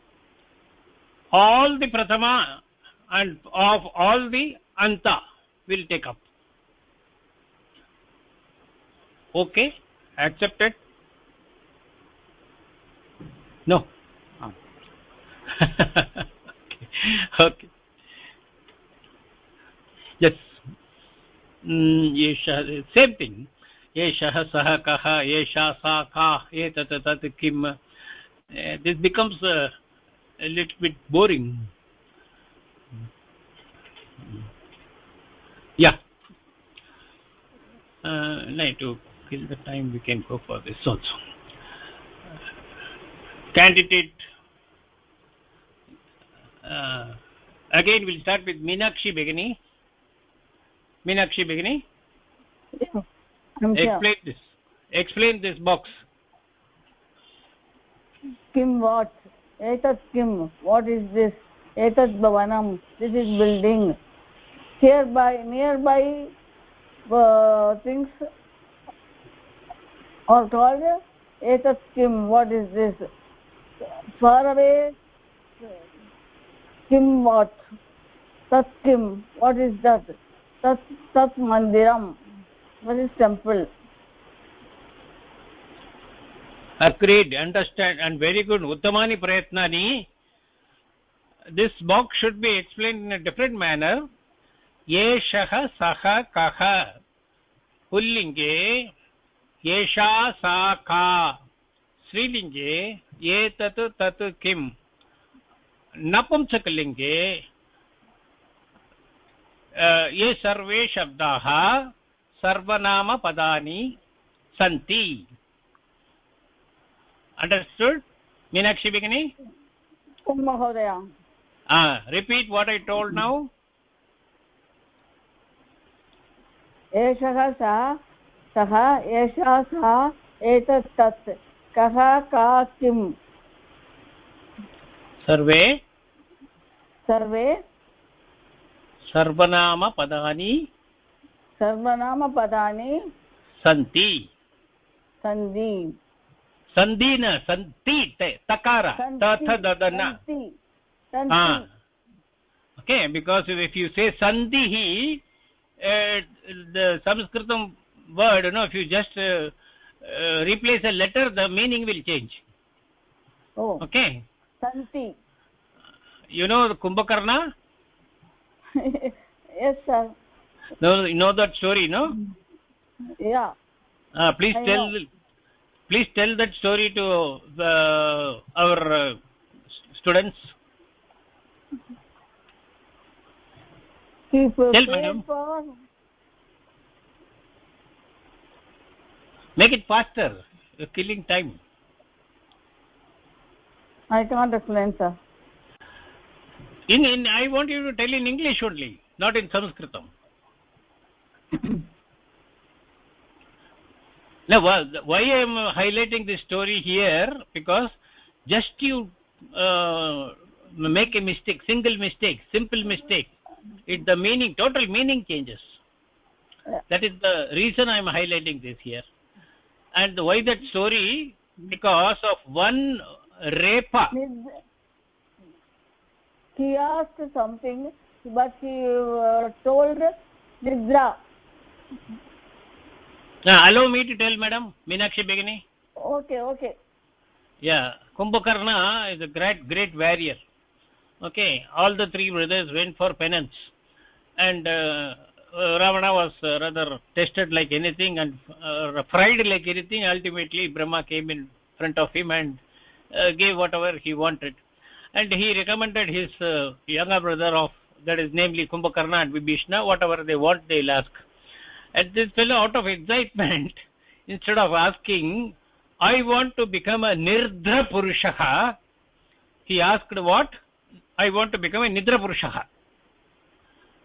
All the prathama and of all the anta will take up. Okay? Accepted? No. Ah. okay mm, एषः same thing एषः सः कः एषा सा का एतत् तत् uh, a little bit boring yeah uh, no to kill the time we can go for this also candidate uh, again we'll start with meenakshi begini meenakshi begini Yeah. Explain this explain this box Kim what? Etat kim? What is this? Etat bhavanam. This is building. Hereby, nearby uh, things are called etat kim. What is this? Far away, kim what? Tat kim? What is that? तत् तत् मन्दिरं very simple agreed understand and very good उत्तमानि प्रयत्नानि this box should be explain in a different manner एषः सः कः पुल्लिङ्गे एषा सा का स्त्रीलिङ्गे तत् किं नपुंसकलिङ्गे ये सर्वे शब्दाः सर्वनामपदानि सन्ति। अण्डर्स्टुड् मीनाक्षी भगिनी? महोदय। Repeat what I told now एषः स सः एषा सा एतत् तत्। कः का किं सर्वे? सर्वे? सर्वनामपदानि सर्वनामपदानि सन्ति। सन्धि सन्धि न सन्ति तकार तथ okay because if you say सन्धिः संस्कृतं word no if you just replace a letter the meaning will change okay सन्ति। You know Kumbhakarna yes sir. No you know that story no? Yeah. Uh, please I tell know. please tell that story to uh, our uh, students. Tell madam. for... make it faster. You're killing time. I can't explain sir in, in i want you to tell in english only not in sanskritam. Now why- i am highlighting this story here? Because just you uh, make a mistake single mistake simple mistake. It the meaning total meaning changes. That is the reason i am highlighting this here. And why that story? Because of one repa he asked something but he uh, told nidra. Now allow me to tell madam. Meenakshi begini. Okay okay. Yeah kumbhakarna is a great great warrior. Okay all the three brothers went for penance. And uh, uh, ravana was uh, rather tested like anything and uh, fried like anything. Ultimately brahma came in front of him and uh, gave whatever he wanted and he recommended his uh, younger brother of that is namely kumbhakarna and vibhishna whatever they want they'll ask. And this fellow out of excitement instead of asking i want to become a nirdra purushah he asked what? I want to become a nidra purushah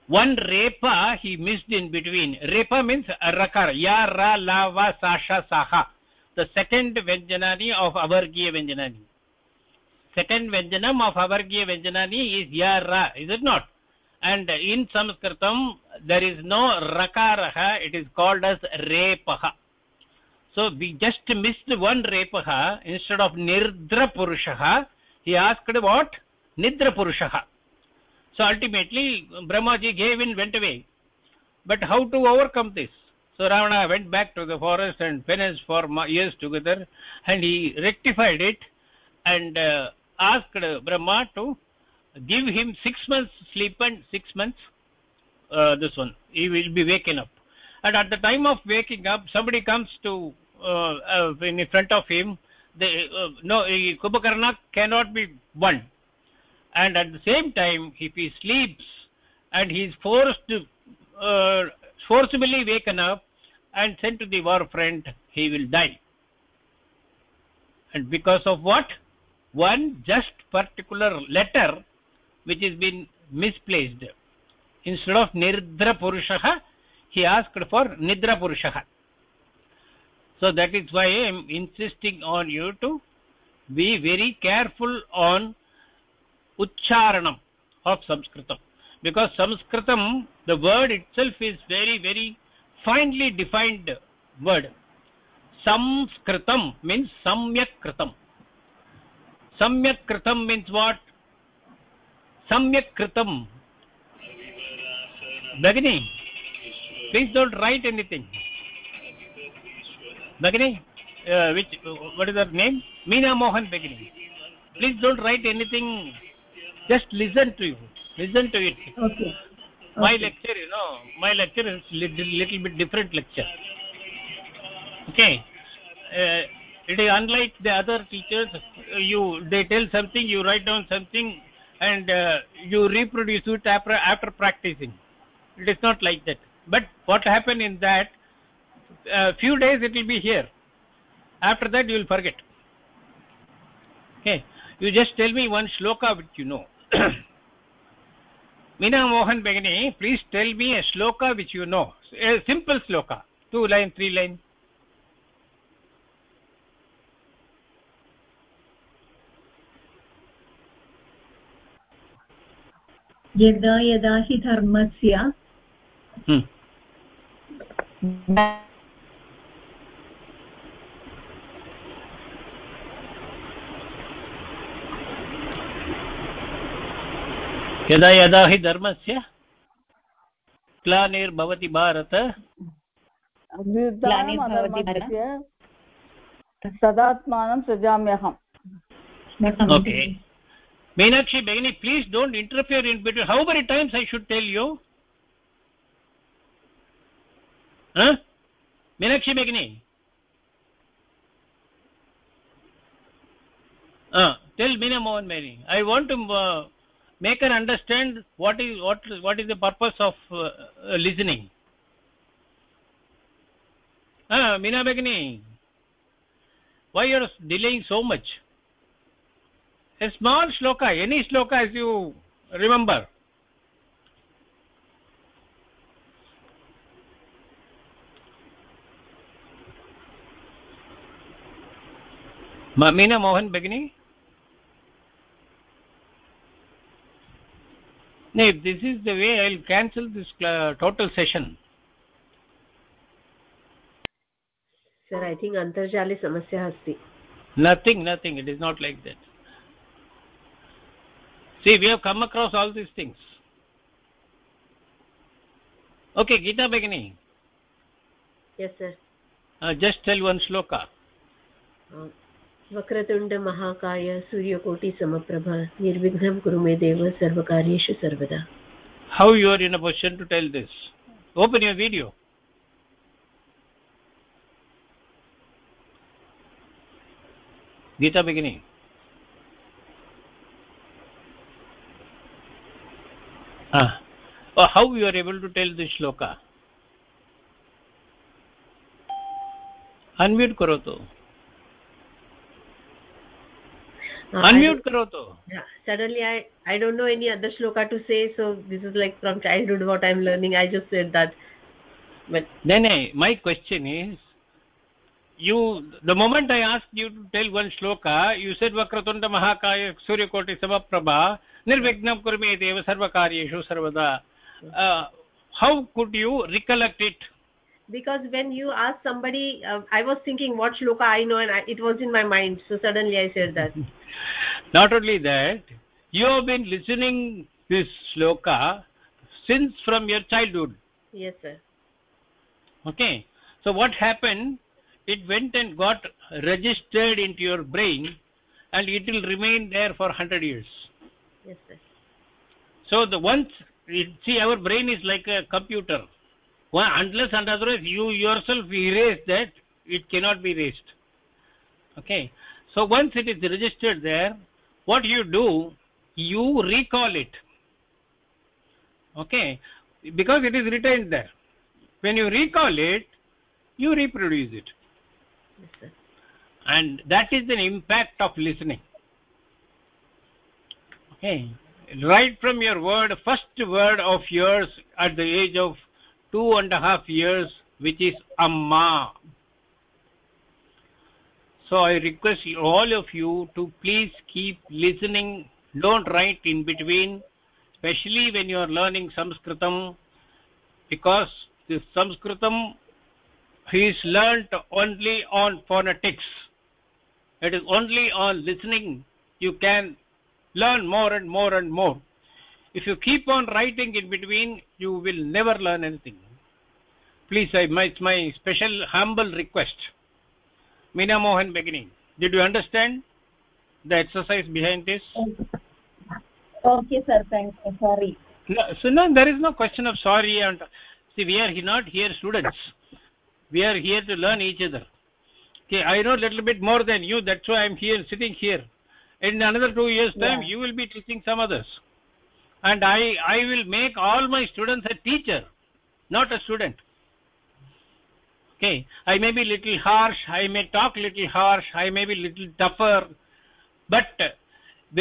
one repa he missed in between. Repa means rakar ya ra la va sa sha saha the second vyanjanani of avargiya vyanjanani second vyanjanam of avargiya vyanjanani is ya ra is it not? And in sanskritam there is no rakarah it is called as repah so we just missed one repah instead of nirdra purushah he asked what? Nidra purushah so ultimately brahmaji gave in went away. But how to overcome this? So ravana went back to the forest and penance for years together and he rectified it and uh, asked brahma to give him 6 months sleep and 6 months uh, this one. He will be waken up. And at the time of waking up somebody comes to uh, uh, in front of him uh, no kumbhakarna cannot be one. And at the same time if he sleeps and he is forced uh, forcibly waken up and sent to the war front he will die. And because of what one just particular letter which has been misplaced instead of nirdra purushah he asked for nidra purushah so that is why i am insisting on you to be very careful on ucharanam of sanskritam because sanskritam the word itself is very very finely defined word samskritam means samyak kritam samyak kritam means what samyak kritam bagini please don't write anything bagini uh, which what is her name meena mohan bagini please don't write anything just listen to you listen to it okay my okay. lecture you know my lecture is little, little bit different lecture okay uh, it is unlike the other teachers. You they tell something you write down something and uh, you reproduce it after after practicing. It is not like that. But what happened in that uh, few days it will be here. After that you will forget. Okay. You just tell me one shloka which you know. Meena Mohan Begani, please tell me a shloka which you know. A simple shloka. Two line, three line. यदा यदा हि धर्मस्य Hmm. यदा यदा हि धर्मस्य ग्लानिर्भवति भारत। तदात्मानं सृजाम्यहम्। okay meenakshi begini please don't interfere in between. How many times i should tell you? Huh? Meenakshi begini uh tell meena mohan begini i want to uh, make her understand what is what what is the purpose of uh, uh, listening. Ah meena begini why you are delaying so much a small shloka any shloka as you remember. Meena mohan beginning no this is the way i'll cancel this uh, total session. Sir i think Antarjali samasya asti nothing nothing it is not like that. See we have come across all these things okay geeta begini yes sir uh, just tell one shloka वक्रतुण्डमहाकाय सूर्यकोटिसमप्रभ निर्विघ्नं कुरु मे देव सर्वकार्येषु सर्वदा how you are in a position to tell this open your video geeta begini ah oh, how you are able to tell this shloka unmute karo to Uh, unmute karo to yeah, suddenly i i don't know any other shloka to say so this is like from childhood what i'm learning i just said that but then my question is you the moment i asked you to tell one shloka you said vakratunda mahakaya suryakoti samaprabha nirvignam kurme deva sarvakaryeshu sarvada uh, how could you recollect it because when you ask somebody uh, i was thinking what shloka i know and I, it was in my mind so suddenly i said that not only that you have been listening this shloka since from your childhood yes sir okay so what happened it went and got registered into your brain and it will remain there for 100 years. Yes sir. So the once it, see our brain is like a computer. Well, unless and otherwise you yourself erase that it cannot be erased. Okay? So once it is registered there what you do you recall it. Okay? Because it is retained there. When you recall it you reproduce it and that is the impact of listening. Okay. Right from your word first word of yours at the age of two and a half years which is amma. So i request all of you to please keep listening. Don't write in between especially when you are learning sanskritam because this sanskritam is learnt only on phonetics. It is only on listening you can learn more and more and more. If you keep on writing in between you will never learn anything. Please I, my, my special humble request. Meena mohan beginning did you understand the exercise behind this? Okay sir. Thanks sorry. No, so no there is no question of sorry and see we are not here students we are here to learn each other. Okay i know a little bit more than you that's why i'm here sitting here. In another two years time Yeah. you will be teaching some others. And i i will make all my students a teacher not a student. Okay i may be little harsh i may talk little harsh i may be little tougher but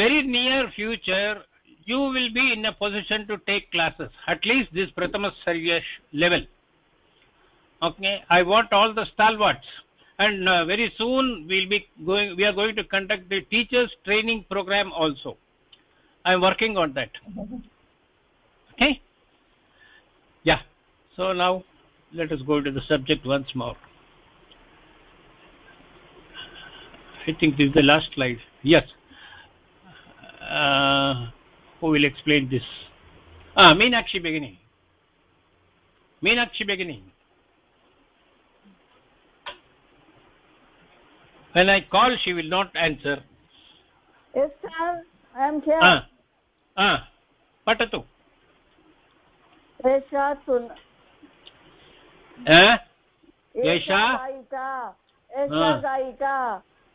very near future you will be in a position to take classes at least this prathama level okay i want all the stalwarts. And uh, very soon we'll be going we are going to conduct the teachers training program also. I am working on that. Okay? Yeah. So now let us go to the subject once more. I think this is the last slide. Yes. Uh, who will explain this? Ah meenakshi beginning meenakshi beginning when i call she will not answer yes sir i am here ah ah patatu एषा सुन eh एषा एषा? गायिका एषा हाँ। गायिका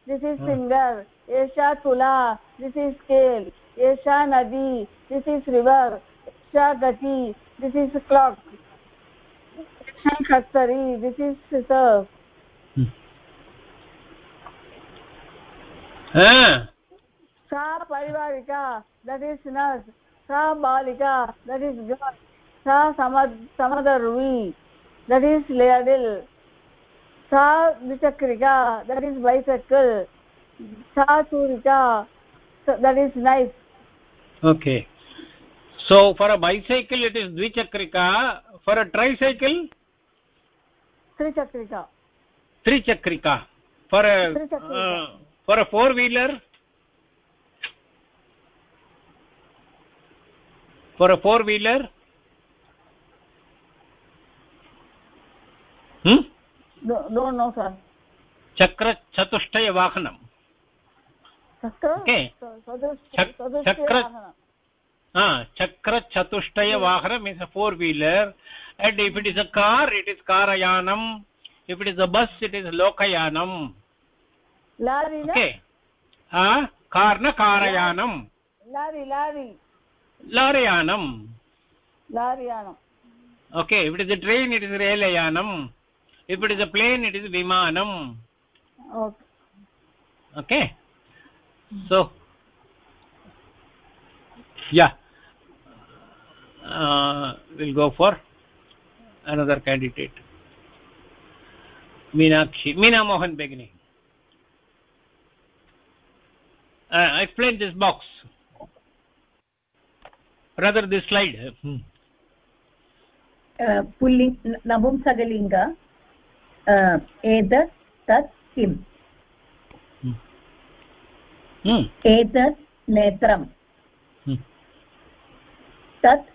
this is हाँ। Singer एषा तुला दिस इज स्केल एषा नदी दिस इज रिवर एषा गति दिस इज क्लॉक एषा कस्तरी दिस इज सिसर सा परिवारिका दट इज़ नर्स सा बालिका दट इज़ गर्ल सा समद समदर्वी दट इज़ लेडिल सा द्विचक्रिका दट इज़ बाइसाइकल सा चूरिका that is knife okay. So for a bicycle it is dvichakrika for a tricycle? त्रिचक्रिका। trichakrika for a Trichakrika. uh, for a four wheeler for a four wheeler hmm don't know sir chakra chatushtaya vahanam Okay. Chakra- ah chakra chatushtaya vahanam is a four wheeler and if it is a car it is karayanam if it is a bus it is lokayanam lorry కార్నకారయానం lorry lorry లారీయానం లారీయానం okay if it is a train it is railayanam if it is a plane it is vimanam okay okay so yeah. uh, we'll go for another candidate. Meenakshi meena mohan uh, explain this box rather this slide hmm. पुल्लिङ्ग नपुंसकलिङ्ग एतत् तत् किम् Hmm. एतत् नेत्रं Hmm. तत्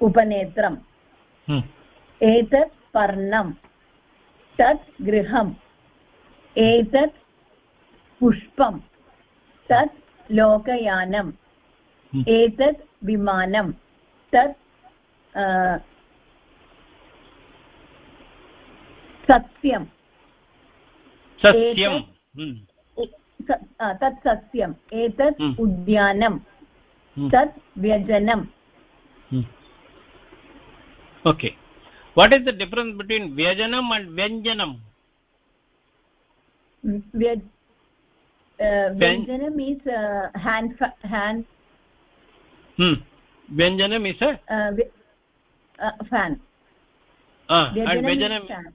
उपनेत्रम् Hmm. एतत् पर्णं तत् गृहम् एतत् पुष्पं तत् लोकयानम्। हम्म। एतत् विमानं तत् सत्यं हम्म। तत् सस्यम् एतत् हम्म। उद्यानं तत् व्यजनम्। Okay. What is the difference between व्यजनम् and व्यञ्जनम्? Vyanjanam is uh, hand hand. Hmm. Vyanjanam is a? Uh, uh, fan. uh, and Vyanjanam vyanjanam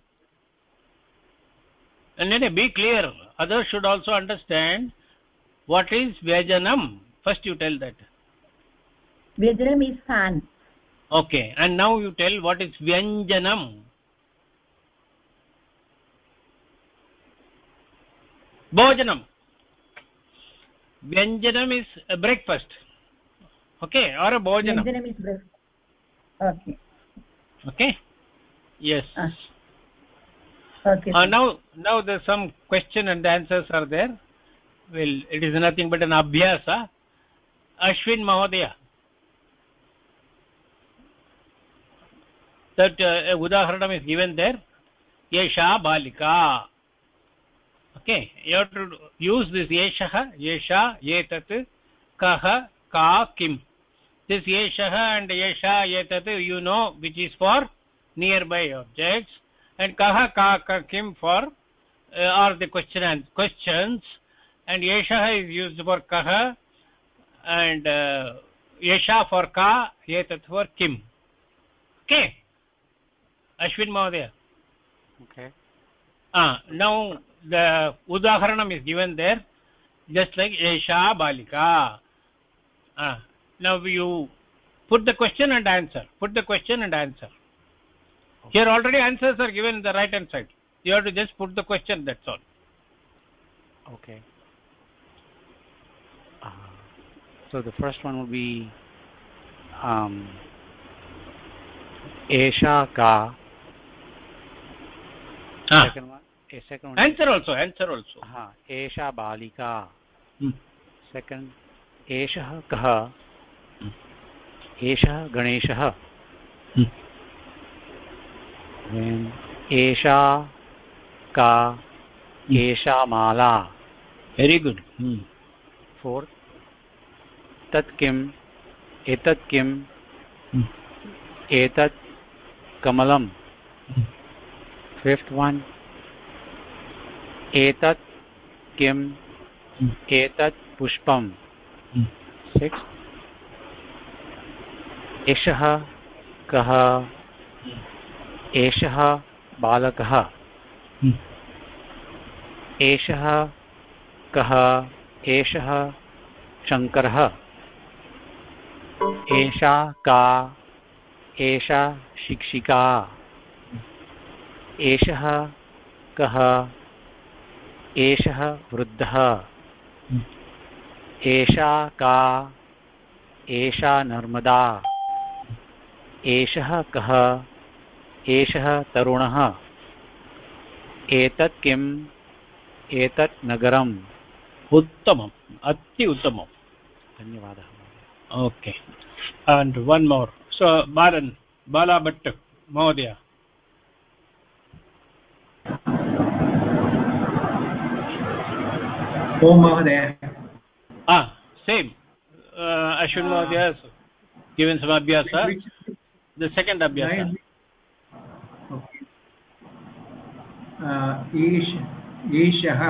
and then be clear. Others should also understand what is vyajanam. First you tell that. Vyanjanam is fan. okay and now you tell what is vyanjanam. Bhojanam vyanjanam is a breakfast okay or a bhojanam Vyanjanam is bread. Okay. okay yes Ah. Okay. uh, sir. now now there's some question and answers are there well it is nothing but an abhyasa ashwin mahodaya that uh, udaharanam is given there yesha balika okay you have to use this yeshah yesha etat kah ka kim. This yeshah and yesha etat you know which is for nearby objects. And kaha ka ka kim for uh, are the question and questions. And yeshah is used for kaha and uh, yesha for ka etat for kim. Okay. Ashwin mahodaya. Okay. Ah now the udaharanam is given there just like esha balika. Ah now you put the question and answer put the question and answer. Here already answers are given in the right hand side. You have to just put the question that's all. Okay. Uh, so the first one will be um esha ka. Ah. Second one second answer also answer also ha esha balika hmm. second एषः कः Hmm. एषः गणेशः Hmm. एषा का एषा माला very good hmm. Fourth तत् किम् एतत् किम् Hmm. एतत् कमलं Hmm. फिफ्त् वन् एतत् किम्? Hmm. एतत् पुष्पम्। Hmm. सिक्स् एषः कः? एषः बालकः। Hmm. एषः कः? एषः शङ्करः। एषा का? एषा शिक्षिका। एषः कः? एषः वृद्धः। एषा का एषा नर्मदा। एषः कः एषः तरुणः। एतत् किम्? एतत् नगरम्। उत्तमम् अति उत्तमं धन्यवादः okay and one more so Balan Balabhatt महोदय। ओम महोदय ah same uh, ashwin Ah. mahodaya has given some abhyasa Which- the second abhyasa line- Okay. Uh, एष एषः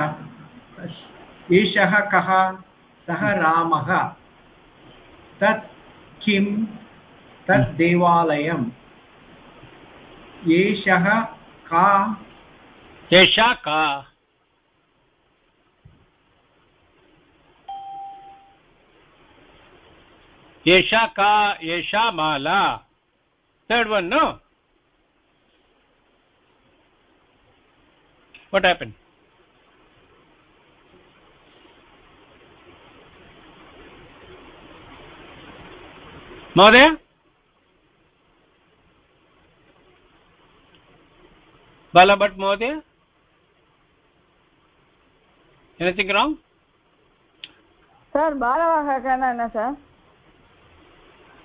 एषः कः सः रामः तत् किं तत् देवालयम् एषः का एषा का एषा का एषा माला। Third one, no? What happened? महोदय? बालाभट् महोदय? एनिथिङ्ग् राङ्ग् सर बालवाह करना न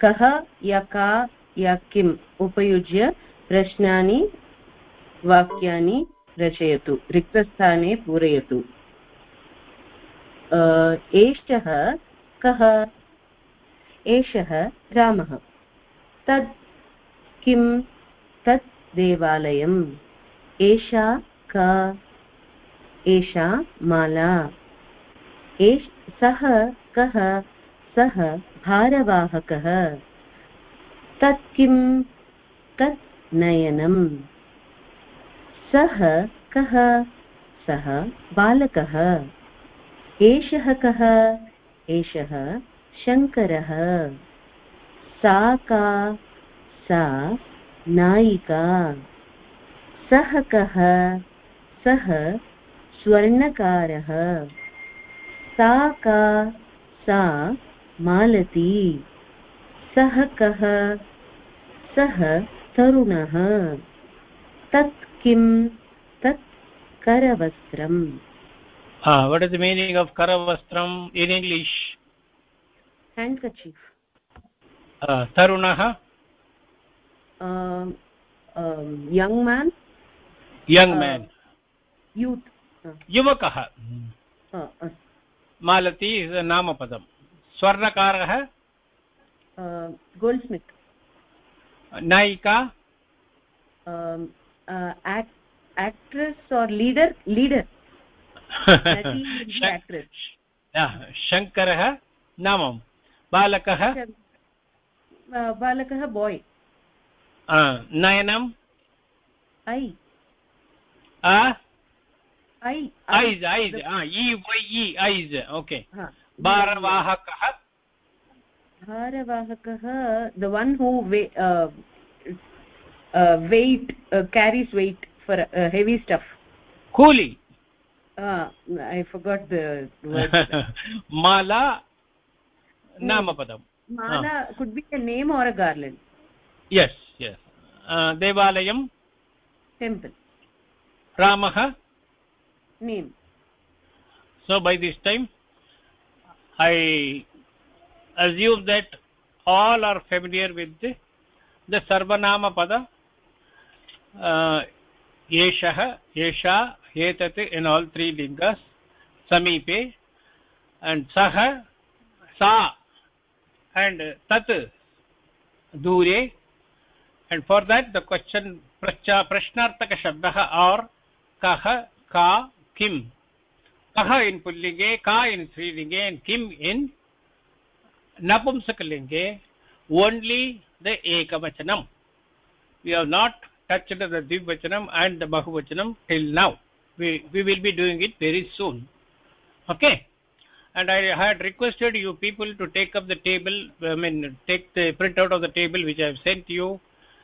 कः, या का, या किम् उपयुज्य प्रश्नानि, वाक्यानि रचयतु, रिक्तस्थाने पूरयतु। एषः कः? एषः रामः। तत् किं तत् देवालयम्। एषा का? एषा माला। एष, सः कः? सः भारवाहकः। तत् किं तत् नयनम्। सः कः? सः बालकः। एषः कः? एषः शङ्करः। सा का? सा नायिका। सः कः? सः स्वर्णकारः। सा का? सा मालती। सः कः सः तरुणः। तत् किं? तत् करवस्त्रम्। What is the meaning of करवस्त्रम् in English handkerchief तरुणः? यङ्ग् मेन् यङ्ग् मेन् युवकः। मालती इस् नामपदम्। स्वर्णकारः? गोल्ड् स्मित् नायिका? एक्ट्रेस् और् लीडर् लीडर् शङ्करः नाम। बालकः? बालकः boy नयनम्? Eye eyes eyes eyes okay भारवाहकः भारवाहकः uh, uh, weight uh, carries weight for uh, heavy stuff coolie uh, i forgot the word mala नामपदं mala could be a name or a garland yes yes देवालयं temple रामः name so by this time i assume that all are familiar with the, the sarvanama pada uh, yeshah yesha etat in all three lingas samipe and sah sa and tat dure and for that the question prashna prashnartaka shabdah or kah ka kim kah in pullinge ka in strilinge and kim in napumsakalinge only the ekavachanam we have not touched the dvivachanam and the bahuvachanam till now we we will be doing it very soon okay and i had requested you people to take up the table i mean take the printout of the table which i have sent you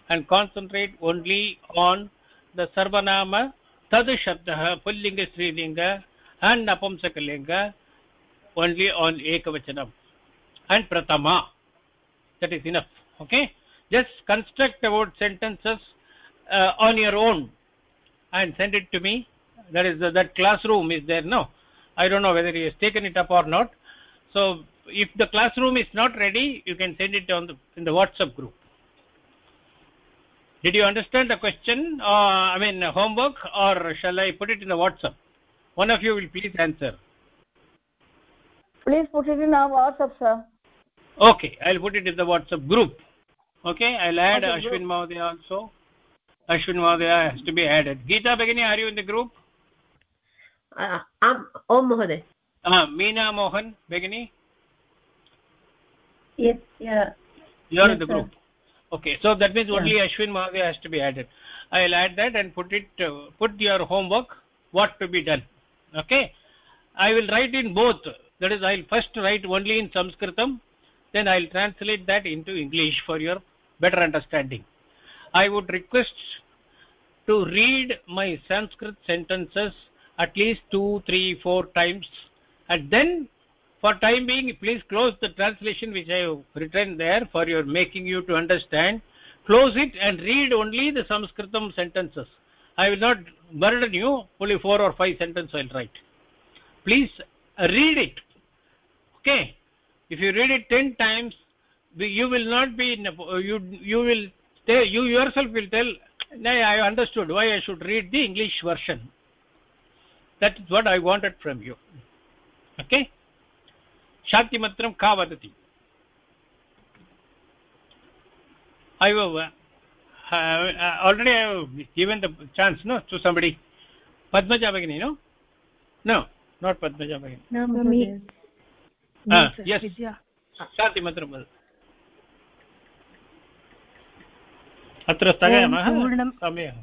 and concentrate only on the sarvanama tad shabdah pullinga strilinga and napumsakalinga only on ekavachanam. And pratama that is enough okay? Just construct about sentences uh, on your own and send it to me. That is the, that classroom is there no? I don't know whether he has taken it up or not. So if the classroom is not ready you can send it on the in the whatsapp group. Did you understand the question uh, i mean homework or shall i put it in the whatsapp one of you will please answer. Please put it in our whatsapp sir. Okay i'll put it in the whatsapp group. Okay i'll add okay, ashwin mahoday also. Ashwin mahoday has to be added. Geeta bagini are you in the group? Uh, i'm om mahoday uh, meena mohan bagini yes yeah. You are yes, in the sir. group. Okay so that means only yeah. ashwin mahoday has to be added. I'll add that and put it uh, put your homework what to be done okay? I will write in both. That is i'll first write only in sanskritam then i'll translate that into english for your better understanding. I would request to read my sanskrit sentences at least two three four times. And then for time being please close the translation which i have written there for your making you to understand. Close it and read only the sanskritam sentences i will not burden you only four or five sentences i'll write please uh, read it okay if you read it 10 times you will not be in a, you you will stay, you yourself will tell i understood why i should read the english version that is what i wanted from you okay शान्तिमन्त्रं का वदति I have uh, uh, already I have given the chance, no, to somebody. Padmaja Bhagini, no? No, not Padmaja Bhagini. No, me. me. Ah, sir. yes. Vidya. मन्त्रं वद अत्र स्थगयामः ॐ समयः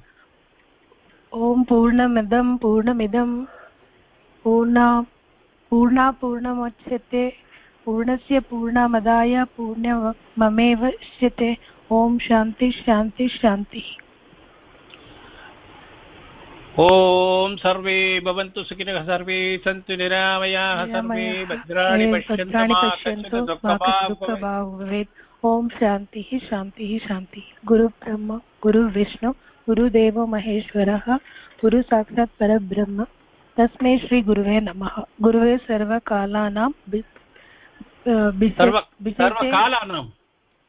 ॐ पूर्णमिदं पूर्णमिदं पूर्णा पूर्णा पूर्णमुच्यते पूर्णस्य पूर्णमदाय पूर्णममेव इष्यते ॐ शान्ति शान्ति शान्तिः ॐ सर्वे भवन्तु सुखिनः सर्वे सन्तु निरामयाः सर्वे भद्राणि पश्यन्तु भवेत्। ॐ शान्तिः शान्तिः शान्तिः गुरुब्रह्म गुरुविष्णु गुरुदेवो महेश्वरः गुरुसाक्षात् परब्रह्म। तस्मै श्रीगुरुवे नमः। गुरुवे सर्वकालानां सर्वकालानां।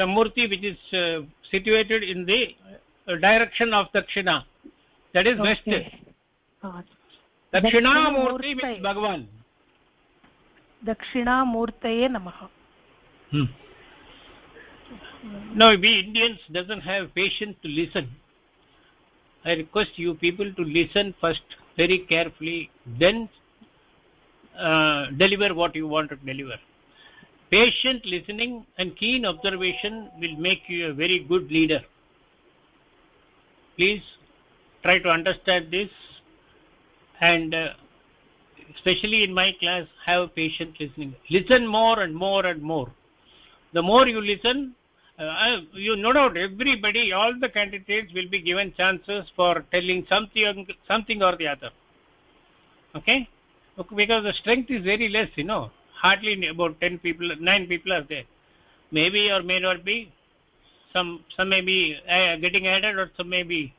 the murti which is uh, situated in the uh, direction of dakshina that is west Okay. Ah, dakshina Dakshina murti means Murti. bhagavan दक्षिणामूर्तये नमः hmm. now we indians doesn't have patience to listen i request you people to listen first very carefully then uh, deliver what you want to deliver patient listening and keen observation will make you a very good leader. Please try to understand this and uh, especially in my class have patient listening. Listen more and more and more. The more you listen uh, you no doubt everybody all the candidates will be given chances for telling something something or the other. Okay, because the strength is very less you know hardly about 10 people 9 people are there. Maybe or may not be. Some some may be uh, getting added or some may be.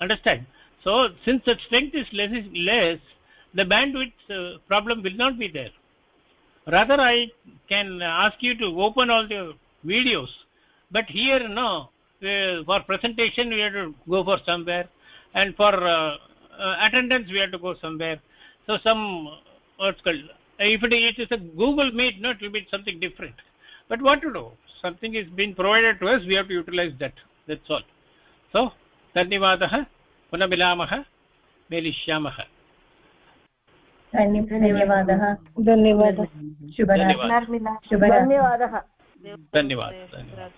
Understand? So since the strength is less is less the bandwidth uh, problem will not be there. Rather i can ask you to open all the videos. But here no uh, for presentation we have to go for somewhere. And for uh, uh, attendance we have to go somewhere. So some what's called if it, it is a google meet no it will be something different but what to do something is being provided to us we have to utilize that that's all so धन्यवादः पुनः मिलामः मेलिष्यामः धन्यवादः धन्यवादः धन्यवादः धन्यवादः